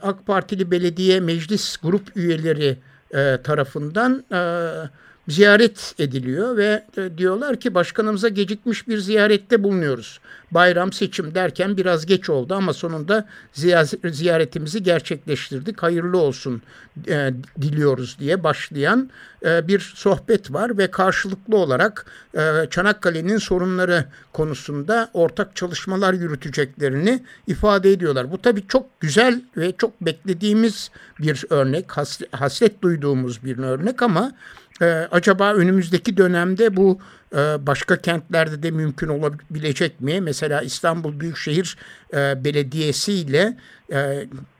AK Partili belediye meclis grup üyeleri tarafından ziyaret ediliyor ve e, diyorlar ki başkanımıza gecikmiş bir ziyarette bulunuyoruz. Bayram seçim derken biraz geç oldu ama sonunda ziyaretimizi gerçekleştirdik. Hayırlı olsun e, diliyoruz diye başlayan e, bir sohbet var ve karşılıklı olarak e, Çanakkale'nin sorunları konusunda ortak çalışmalar yürüteceklerini ifade ediyorlar. Bu tabii çok güzel ve çok beklediğimiz bir örnek, hasret duyduğumuz bir örnek ama ee, acaba önümüzdeki dönemde bu e, başka kentlerde de mümkün olabilecek mi? Mesela İstanbul Büyükşehir e, Belediyesi ile e,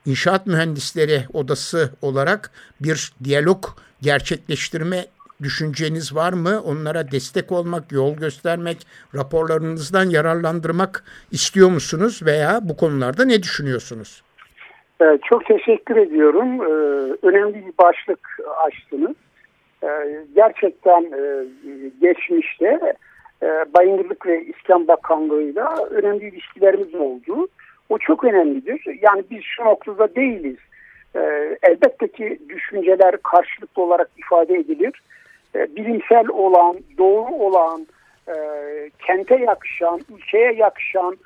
İnşaat Mühendisleri Odası olarak bir diyalog gerçekleştirme düşünceniz var mı? Onlara destek olmak, yol göstermek, raporlarınızdan yararlandırmak istiyor musunuz veya bu konularda ne düşünüyorsunuz? Çok teşekkür ediyorum. Önemli bir başlık açtınız. Ee, gerçekten e, geçmişte e, Bayındırlık ve İskan Bakanlığı'yla önemli ilişkilerimiz oldu. O çok önemlidir. Yani biz şu noktada değiliz. Ee, elbette ki düşünceler karşılıklı olarak ifade edilir. Ee, bilimsel olan, doğru olan, e, kente yakışan, ülkeye yakışan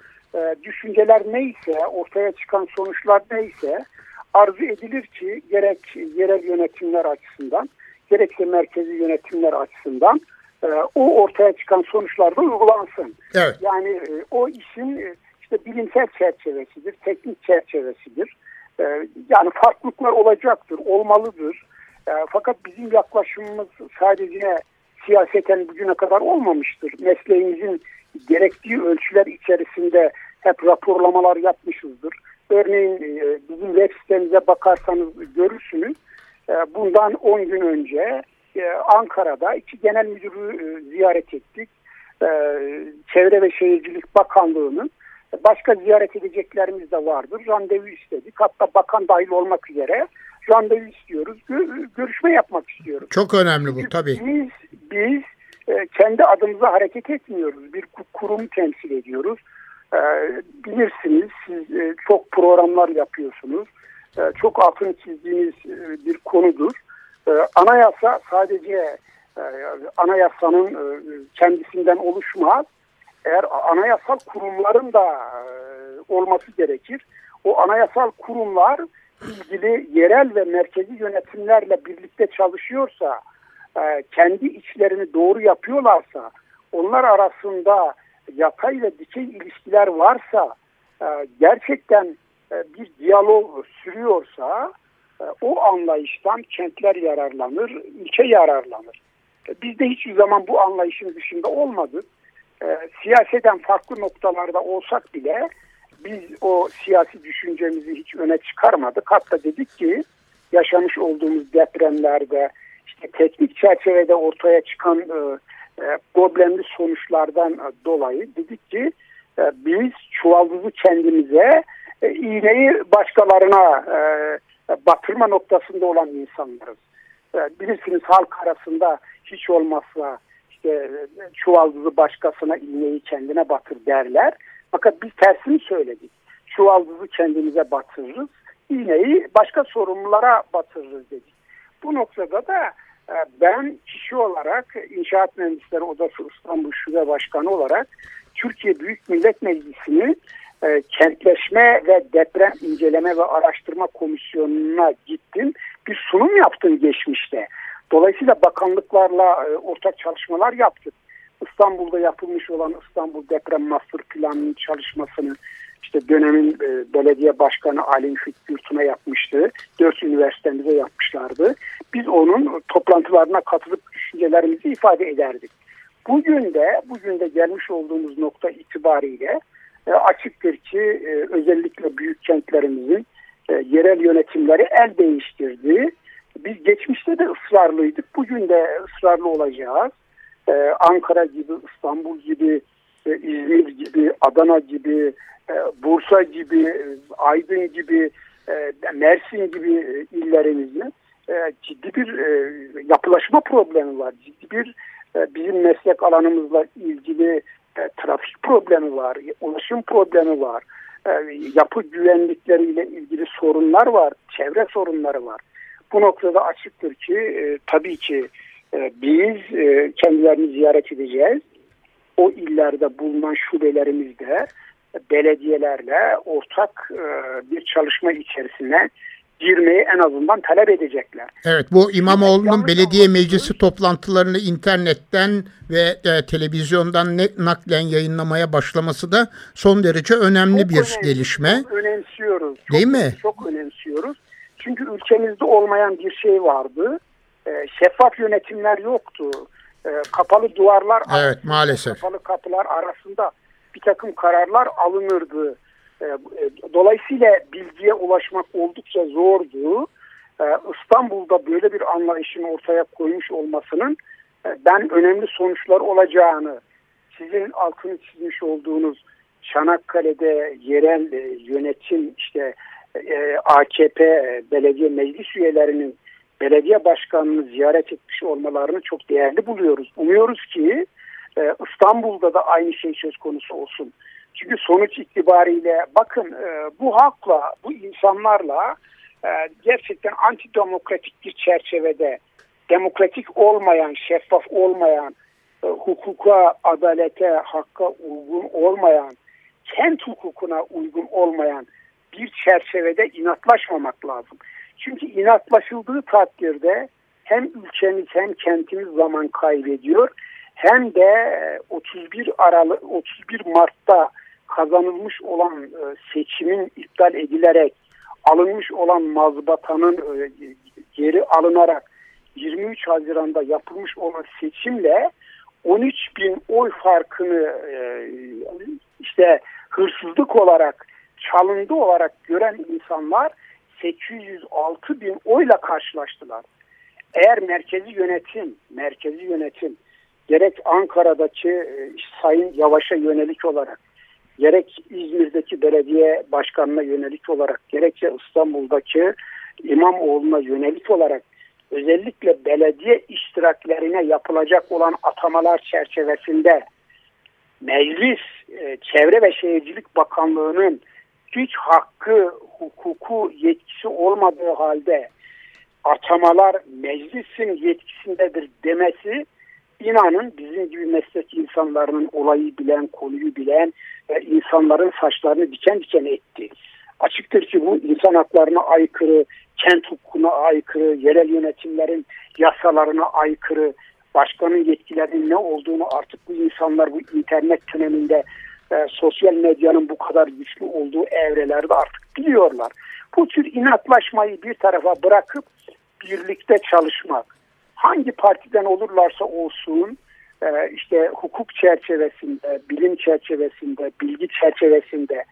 düşünceler neyse, ortaya çıkan sonuçlar neyse arzu edilir ki gerek yerel yönetimler açısından gerekse merkezi yönetimler açısından e, o ortaya çıkan sonuçlarda uygulansın. Evet. Yani e, o işin e, işte bilimsel çerçevesidir, teknik çerçevesidir. E, yani farklılıklar olacaktır, olmalıdır. E, fakat bizim yaklaşımımız sadece siyaseten bugüne kadar olmamıştır. Mesleğimizin gerektiği ölçüler içerisinde hep raporlamalar yapmışızdır. Örneğin e, bizim web sitemize bakarsanız görürsünüz bundan 10 gün önce e, Ankara'da iki genel müdürü e, ziyaret ettik. Çevre ve Şehircilik Bakanlığı'nın başka ziyaret edeceklerimiz de vardır. Randevu istedik. Hatta bakan dahil olmak üzere randevu istiyoruz. Görüşme yapmak istiyoruz. Çok önemli bu tabii. Biz, biz e, kendi adımıza hareket etmiyoruz. Bir kurum temsil ediyoruz. Bilirsiniz siz çok programlar yapıyorsunuz e, çok altını çizdiğimiz e, bir konudur. E, anayasa sadece anayasanın kendisinden oluşmaz. Eğer anayasal kurumların da olması gerekir. O anayasal kurumlar ilgili yerel ve merkezi yönetimlerle birlikte çalışıyorsa, kendi içlerini doğru yapıyorlarsa, onlar arasında yatay ve dikey ilişkiler varsa, gerçekten e, bir diyalog sürüyorsa e, o anlayıştan kentler yararlanır, ülke yararlanır. E, biz de hiçbir zaman bu anlayışın dışında olmadık. Siyaseten farklı noktalarda olsak bile biz o siyasi düşüncemizi hiç öne çıkarmadık. Hatta dedik ki yaşamış olduğumuz depremlerde işte teknik çerçevede ortaya çıkan problemli sonuçlardan dolayı dedik ki biz çuvaldızı kendimize e, iğneyi başkalarına e, batırma noktasında olan insanlarız. E, bilirsiniz halk arasında hiç olmazsa işte çuvaldızı başkasına iğneyi kendine batır derler. Fakat biz tersini söyledik. Çuvaldızı kendimize batırırız, iğneyi başka sorumlulara batırırız dedik. Bu noktada da e, ben kişi olarak İnşaat Mühendisleri Odası İstanbul Şube Başkanı olarak Türkiye Büyük Millet Meclisi'ni e, kentleşme ve deprem inceleme ve araştırma komisyonuna gittim. Bir sunum yaptım geçmişte. Dolayısıyla bakanlıklarla e, ortak çalışmalar yaptık. İstanbul'da yapılmış olan İstanbul Deprem Master Planı'nın çalışmasını işte dönemin e, belediye başkanı Ali Müfit Gürtun'a yapmıştı. Dört üniversitemize yapmışlardı. Biz onun toplantılarına katılıp düşüncelerimizi ifade ederdik. Bugün de, bugün de gelmiş olduğumuz nokta itibariyle e, açıktır ki e, özellikle büyük kentlerimizin e, yerel yönetimleri el değiştirdi. Biz geçmişte de ısrarlıydık. Bugün de ısrarlı olacağız. E, Ankara gibi, İstanbul gibi, İzmir gibi, Adana gibi, e, Bursa gibi, e, Aydın gibi, e, Mersin gibi e, illerimizin e, ciddi bir yapılaşma problemi var. Ciddi bir bizim meslek alanımızla ilgili trafik problemi var, ulaşım problemi var, yapı güvenlikleriyle ilgili sorunlar var, çevre sorunları var. Bu noktada açıktır ki tabii ki biz kendilerini ziyaret edeceğiz. O illerde bulunan şubelerimizde belediyelerle ortak e, bir çalışma içerisine girmeyi en azından talep edecekler. Evet bu İmamoğlu'nun belediye meclisi toplantılarını internetten ve e, televizyondan net naklen yayınlamaya başlaması da son derece önemli çok bir önemli, gelişme. Çok önemsiyoruz. Çok, Değil mi? Çok önemsiyoruz. Çünkü ülkemizde olmayan bir şey vardı. E, şeffaf yönetimler yoktu. E, kapalı duvarlar evet, maalesef. kapalı kapılar arasında bir takım kararlar alınırdı. E, e, dolayısıyla bilgiye ulaşmak oldukça zordu. E, İstanbul'da böyle bir anlayışın ortaya koymuş olmasının ben önemli sonuçlar olacağını, sizin altını çizmiş olduğunuz Çanakkale'de yerel yönetim işte AKP belediye meclis üyelerinin belediye başkanını ziyaret etmiş olmalarını çok değerli buluyoruz. Umuyoruz ki İstanbul'da da aynı şey söz konusu olsun. Çünkü sonuç itibariyle bakın e, bu halkla, bu insanlarla e, gerçekten antidemokratik bir çerçevede demokratik olmayan, şeffaf olmayan, e, hukuka, adalete, hakka uygun olmayan, kent hukukuna uygun olmayan bir çerçevede inatlaşmamak lazım. Çünkü inatlaşıldığı takdirde hem ülkemiz hem kentimiz zaman kaybediyor. Hem de 31 Aralık 31 Mart'ta kazanılmış olan e, seçimin iptal edilerek alınmış olan mazbatanın e, geri alınarak 23 Haziran'da yapılmış olan seçimle 13 bin oy farkını e, işte hırsızlık olarak çalındı olarak gören insanlar 806 bin oyla karşılaştılar. Eğer merkezi yönetim, merkezi yönetim gerek Ankara'daki Sayın Yavaş'a yönelik olarak gerek İzmir'deki belediye başkanına yönelik olarak gerekse İstanbul'daki İmamoğlu'na yönelik olarak özellikle belediye iştiraklerine yapılacak olan atamalar çerçevesinde meclis e, Çevre ve Şehircilik Bakanlığı'nın hiç hakkı, hukuku, yetkisi olmadığı halde atamalar meclisin yetkisindedir demesi inanın bizim gibi meslek insanlarının olayı bilen, konuyu bilen ve insanların saçlarını diken diken etti. Açıktır ki bu insan haklarına aykırı, kent hukukuna aykırı, yerel yönetimlerin yasalarına aykırı, başkanın yetkilerinin ne olduğunu artık bu insanlar bu internet döneminde e, sosyal medyanın bu kadar güçlü olduğu evrelerde artık biliyorlar. Bu tür inatlaşmayı bir tarafa bırakıp birlikte çalışmak, hangi partiden olurlarsa olsun e, işte hukuk çerçevesinde, bilim çerçevesinde, bilgi çerçevesinde,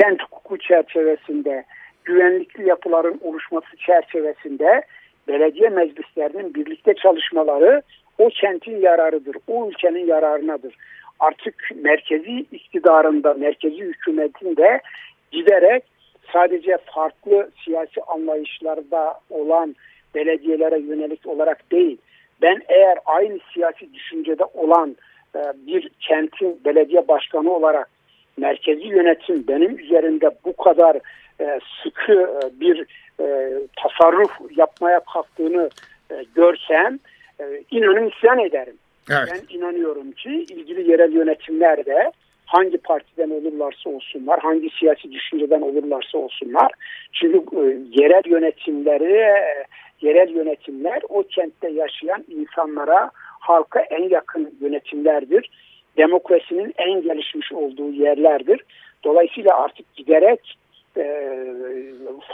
kent hukuku çerçevesinde, güvenlikli yapıların oluşması çerçevesinde belediye meclislerinin birlikte çalışmaları o kentin yararıdır, o ülkenin yararınadır. Artık merkezi iktidarında, merkezi hükümetinde giderek sadece farklı siyasi anlayışlarda olan belediyelere yönelik olarak değil. Ben eğer aynı siyasi düşüncede olan e, bir kentin belediye başkanı olarak merkezi yönetim benim üzerinde bu kadar e, sıkı e, bir e, tasarruf yapmaya kalktığını e, görsem e, inanın isyan ederim. Evet. Ben inanıyorum ki ilgili yerel yönetimler de hangi partiden olurlarsa olsunlar, hangi siyasi düşünceden olurlarsa olsunlar. Çünkü e, yerel yönetimleri e, yerel yönetimler o kentte yaşayan insanlara, halka en yakın yönetimlerdir. Demokrasinin en gelişmiş olduğu yerlerdir. Dolayısıyla artık giderek e,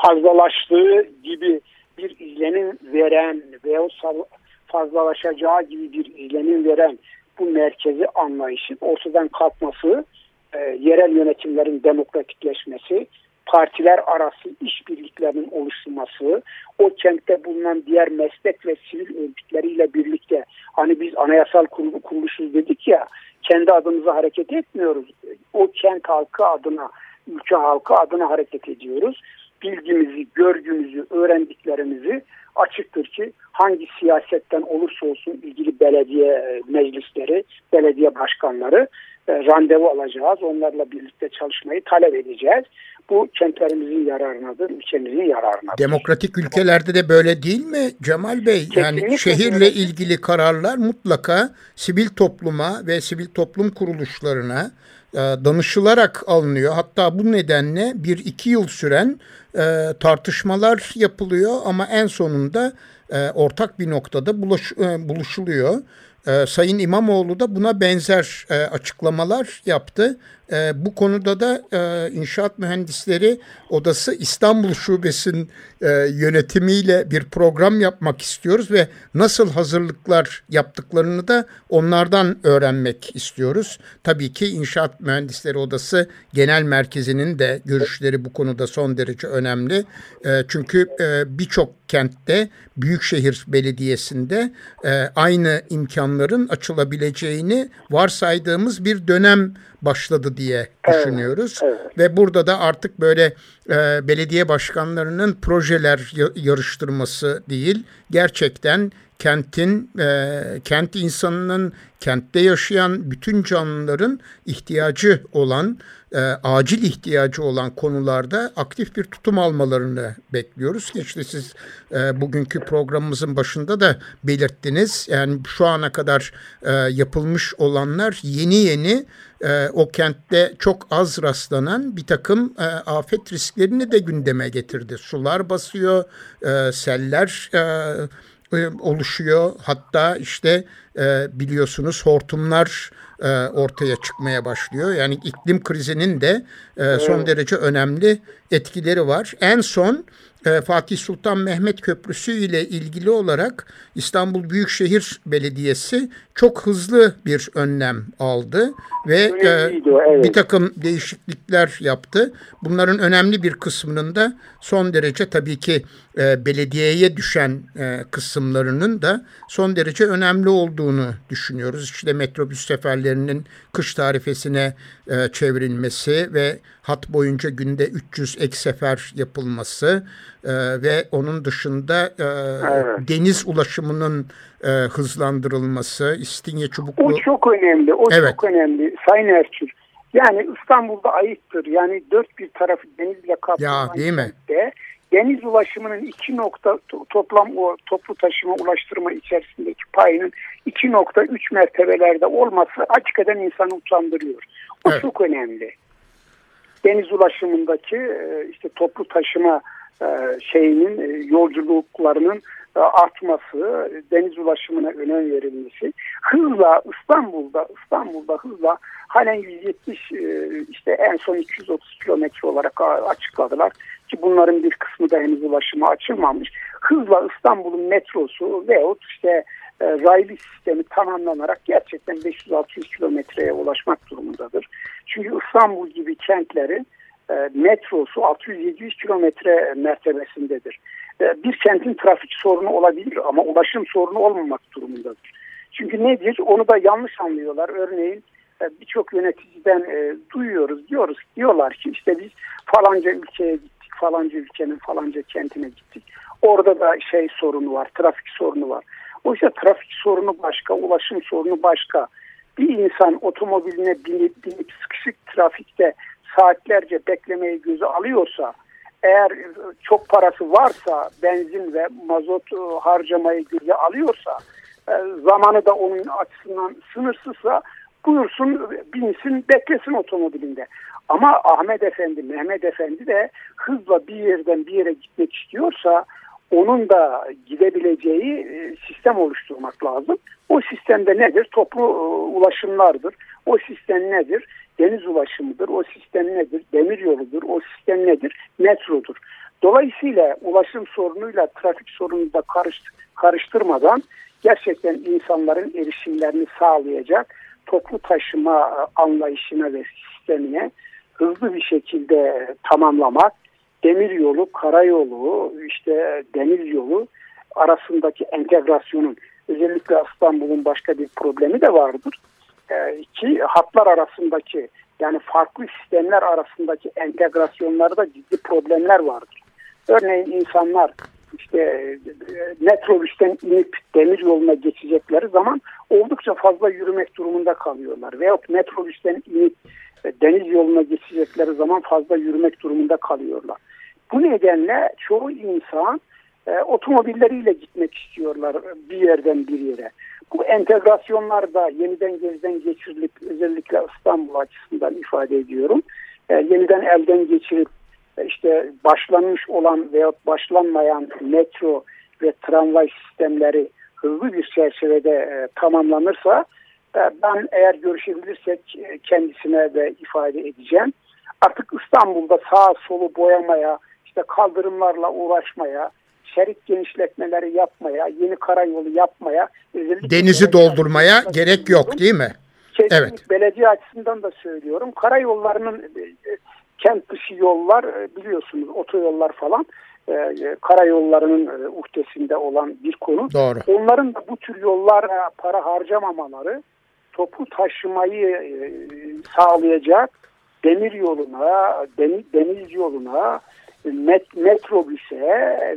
fazlalaştığı gibi bir izlenim veren veya fazlalaşacağı gibi bir izlenim veren bu merkezi anlayışın ortadan kalkması, e, yerel yönetimlerin demokratikleşmesi, partiler arası işbirliklerinin oluşturması, o kentte bulunan diğer meslek ve sivil örgütleriyle birlikte hani biz anayasal kurulu kuruluşuz dedik ya kendi adımıza hareket etmiyoruz. O kent halkı adına, ülke halkı adına hareket ediyoruz. Bilgimizi, görgümüzü, öğrendiklerimizi açıktır ki hangi siyasetten olursa olsun ilgili belediye meclisleri, belediye başkanları e, randevu alacağız. Onlarla birlikte çalışmayı talep edeceğiz. Bu kentlerimizin yararınadır, ülkemizin yararınadır. Demokratik ülkelerde de böyle değil mi Cemal Bey? Yani Kesinlikle şehirle ilgili kararlar mutlaka sivil topluma ve sivil toplum kuruluşlarına e, danışılarak alınıyor. Hatta bu nedenle bir iki yıl süren e, tartışmalar yapılıyor ama en sonunda e, ortak bir noktada buluş, e, buluşuluyor. E, Sayın İmamoğlu da buna benzer e, açıklamalar yaptı. E, bu konuda da e, İnşaat Mühendisleri Odası İstanbul Şubesi'nin e, yönetimiyle bir program yapmak istiyoruz ve nasıl hazırlıklar yaptıklarını da onlardan öğrenmek istiyoruz. Tabii ki İnşaat Mühendisleri Odası Genel Merkezi'nin de görüşleri bu konuda son derece önemli. E, çünkü e, birçok kentte Büyükşehir Belediyesi'nde e, aynı imkanların açılabileceğini varsaydığımız bir dönem başladı diye düşünüyoruz. evet. Ve burada da artık böyle e, belediye başkanlarının projeler ya- yarıştırması değil, gerçekten kentin, e, kent insanının, kentte yaşayan bütün canlıların ihtiyacı olan, e, acil ihtiyacı olan konularda aktif bir tutum almalarını bekliyoruz. İşte siz e, bugünkü programımızın başında da belirttiniz. Yani şu ana kadar e, yapılmış olanlar yeni yeni e, o kentte çok az rastlanan bir takım e, afet risklerini de gündeme getirdi. Sular basıyor, e, seller e, oluşuyor. Hatta işte e, biliyorsunuz hortumlar e, ortaya çıkmaya başlıyor. Yani iklim krizinin de e, son derece önemli etkileri var. En son e, Fatih Sultan Mehmet Köprüsü ile ilgili olarak İstanbul Büyükşehir Belediyesi çok hızlı bir önlem aldı ve e, Önemliydi evet. bir takım değişiklikler yaptı. Bunların önemli bir kısmının da son derece tabii ki e, belediyeye düşen e, kısımlarının da son derece önemli olduğunu düşünüyoruz. İşte metrobüs seferlerinin kış tarifesine çevrilmesi ve hat boyunca günde 300 ek sefer yapılması e, ve onun dışında e, Evet. deniz ulaşımının e, hızlandırılması, İstinye O çubuklu çok önemli. O Evet. çok önemli. Sayın Erçür. Yani İstanbul'da ayıptır. Yani dört bir tarafı denizle kaplanan Ya, değil mi? deniz ulaşımının iki nokta to- toplam o toplu taşıma ulaştırma içerisindeki payının 2.3 mertebelerde olması hakikaten insanı utandırıyor. O Evet. çok önemli. Deniz ulaşımındaki e, işte toplu taşıma e, şeyinin e, yolculuklarının artması, deniz ulaşımına önem verilmesi, hızla İstanbul'da İstanbul'da hızla halen 170 e, işte en son 230 kilometre olarak açıkladılar ki bunların bir kısmı da henüz ulaşıma açılmamış. Hızla İstanbul'un metrosu veyahut işte e, raylı sistemi tamamlanarak gerçekten 500-600 kilometreye ulaşmak durumundadır. Çünkü İstanbul gibi kentlerin e, metrosu 600-700 kilometre mertebesindedir. E, bir kentin trafik sorunu olabilir ama ulaşım sorunu olmamak durumundadır. Çünkü nedir? Onu da yanlış anlıyorlar. Örneğin e, birçok yöneticiden duyuyoruz, diyoruz diyorlar ki işte biz falanca ülkeye gittik, falanca ülkenin falanca kentine gittik. Orada da şey sorunu var, trafik sorunu var. Oysa trafik sorunu başka, ulaşım sorunu başka. Bir insan otomobiline binip, binip sıkışık trafikte saatlerce beklemeyi göze alıyorsa, eğer çok parası varsa, benzin ve mazot e, harcamayı göze alıyorsa, e, zamanı da onun açısından sınırsızsa buyursun binsin beklesin otomobilinde. Ama Ahmet Efendi, Mehmet Efendi de hızla bir yerden bir yere gitmek istiyorsa onun da gidebileceği e, sistem oluşturmak lazım. O sistemde nedir? Toplu e, ulaşımlardır. O sistem nedir? Deniz ulaşımıdır. O sistem nedir? Demir yoludur. O sistem nedir? Metrodur. Dolayısıyla ulaşım sorunuyla trafik sorununu da karış, karıştırmadan gerçekten insanların erişimlerini sağlayacak toplu taşıma e, anlayışına ve sistemine hızlı bir şekilde tamamlamak, demir yolu, karayolu, işte deniz yolu arasındaki entegrasyonun özellikle İstanbul'un başka bir problemi de vardır. E, ki hatlar arasındaki yani farklı sistemler arasındaki entegrasyonlarda ciddi problemler vardır. Örneğin insanlar işte e, metrobüsten inip demir yoluna geçecekleri zaman oldukça fazla yürümek durumunda kalıyorlar. Veyahut metrobüsten inip e, deniz yoluna geçecekleri zaman fazla yürümek durumunda kalıyorlar. Bu nedenle çoğu insan e, otomobilleriyle gitmek istiyorlar bir yerden bir yere. Bu entegrasyonlar da yeniden gözden geçirilip özellikle İstanbul açısından ifade ediyorum. E, yeniden elden geçirip e, işte başlanmış olan veya başlanmayan metro ve tramvay sistemleri hızlı bir çerçevede e, tamamlanırsa e, ben eğer görüşebilirsek e, kendisine de ifade edeceğim. Artık İstanbul'da sağ solu boyamaya, işte kaldırımlarla uğraşmaya, şerit genişletmeleri yapmaya, yeni karayolu yapmaya, denizi doldurmaya gerek yok değil mi? Kesinlikle evet. belediye açısından da söylüyorum. Karayollarının e, e, kent dışı yollar e, biliyorsunuz otoyollar falan karayollarının uhdesinde olan bir konu. Doğru. Onların da bu tür yollara para harcamamaları topu taşımayı sağlayacak demir yoluna, deniz yoluna, met, metrobüse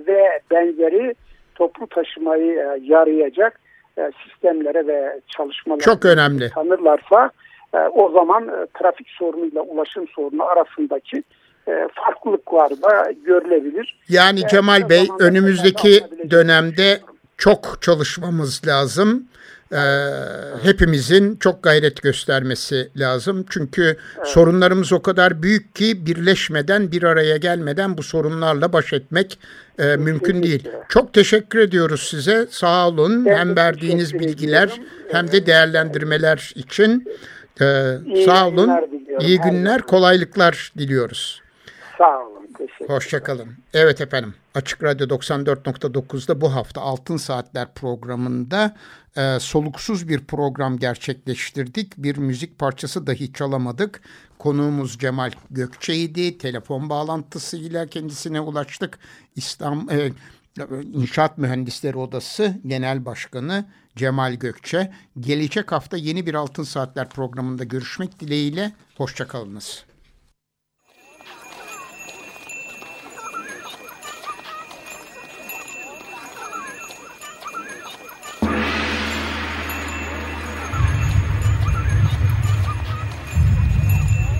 ve benzeri toplu taşımayı e, yarayacak e, sistemlere ve çalışmalara çok önemli. tanırlarsa e, o zaman trafik sorunuyla ulaşım sorunu arasındaki farklılıklar da görülebilir. Yani Cemal Bey önümüzdeki dönemde çok çalışmamız lazım e, hepimizin çok gayret göstermesi lazım. Çünkü evet. sorunlarımız o kadar büyük ki birleşmeden, bir araya gelmeden bu sorunlarla baş etmek e, mümkün değil. Çok teşekkür ediyoruz size. Sağ olun. Ben hem verdiğiniz bilgiler ediyorum. hem de değerlendirmeler için. Ee, sağ olun. İyi günler, kolaylıklar diliyoruz. Sağ olun. Hoşçakalın. Evet efendim Açık Radyo 94.9'da bu hafta Altın Saatler programında e, soluksuz bir program gerçekleştirdik. Bir müzik parçası dahi çalamadık. Konuğumuz Cemal Gökçe'ydi. Telefon bağlantısıyla kendisine ulaştık. İstanbul e, İnşaat Mühendisleri Odası Genel Başkanı Cemal Gökçe. Gelecek hafta yeni bir Altın Saatler programında görüşmek dileğiyle. Hoşçakalınız.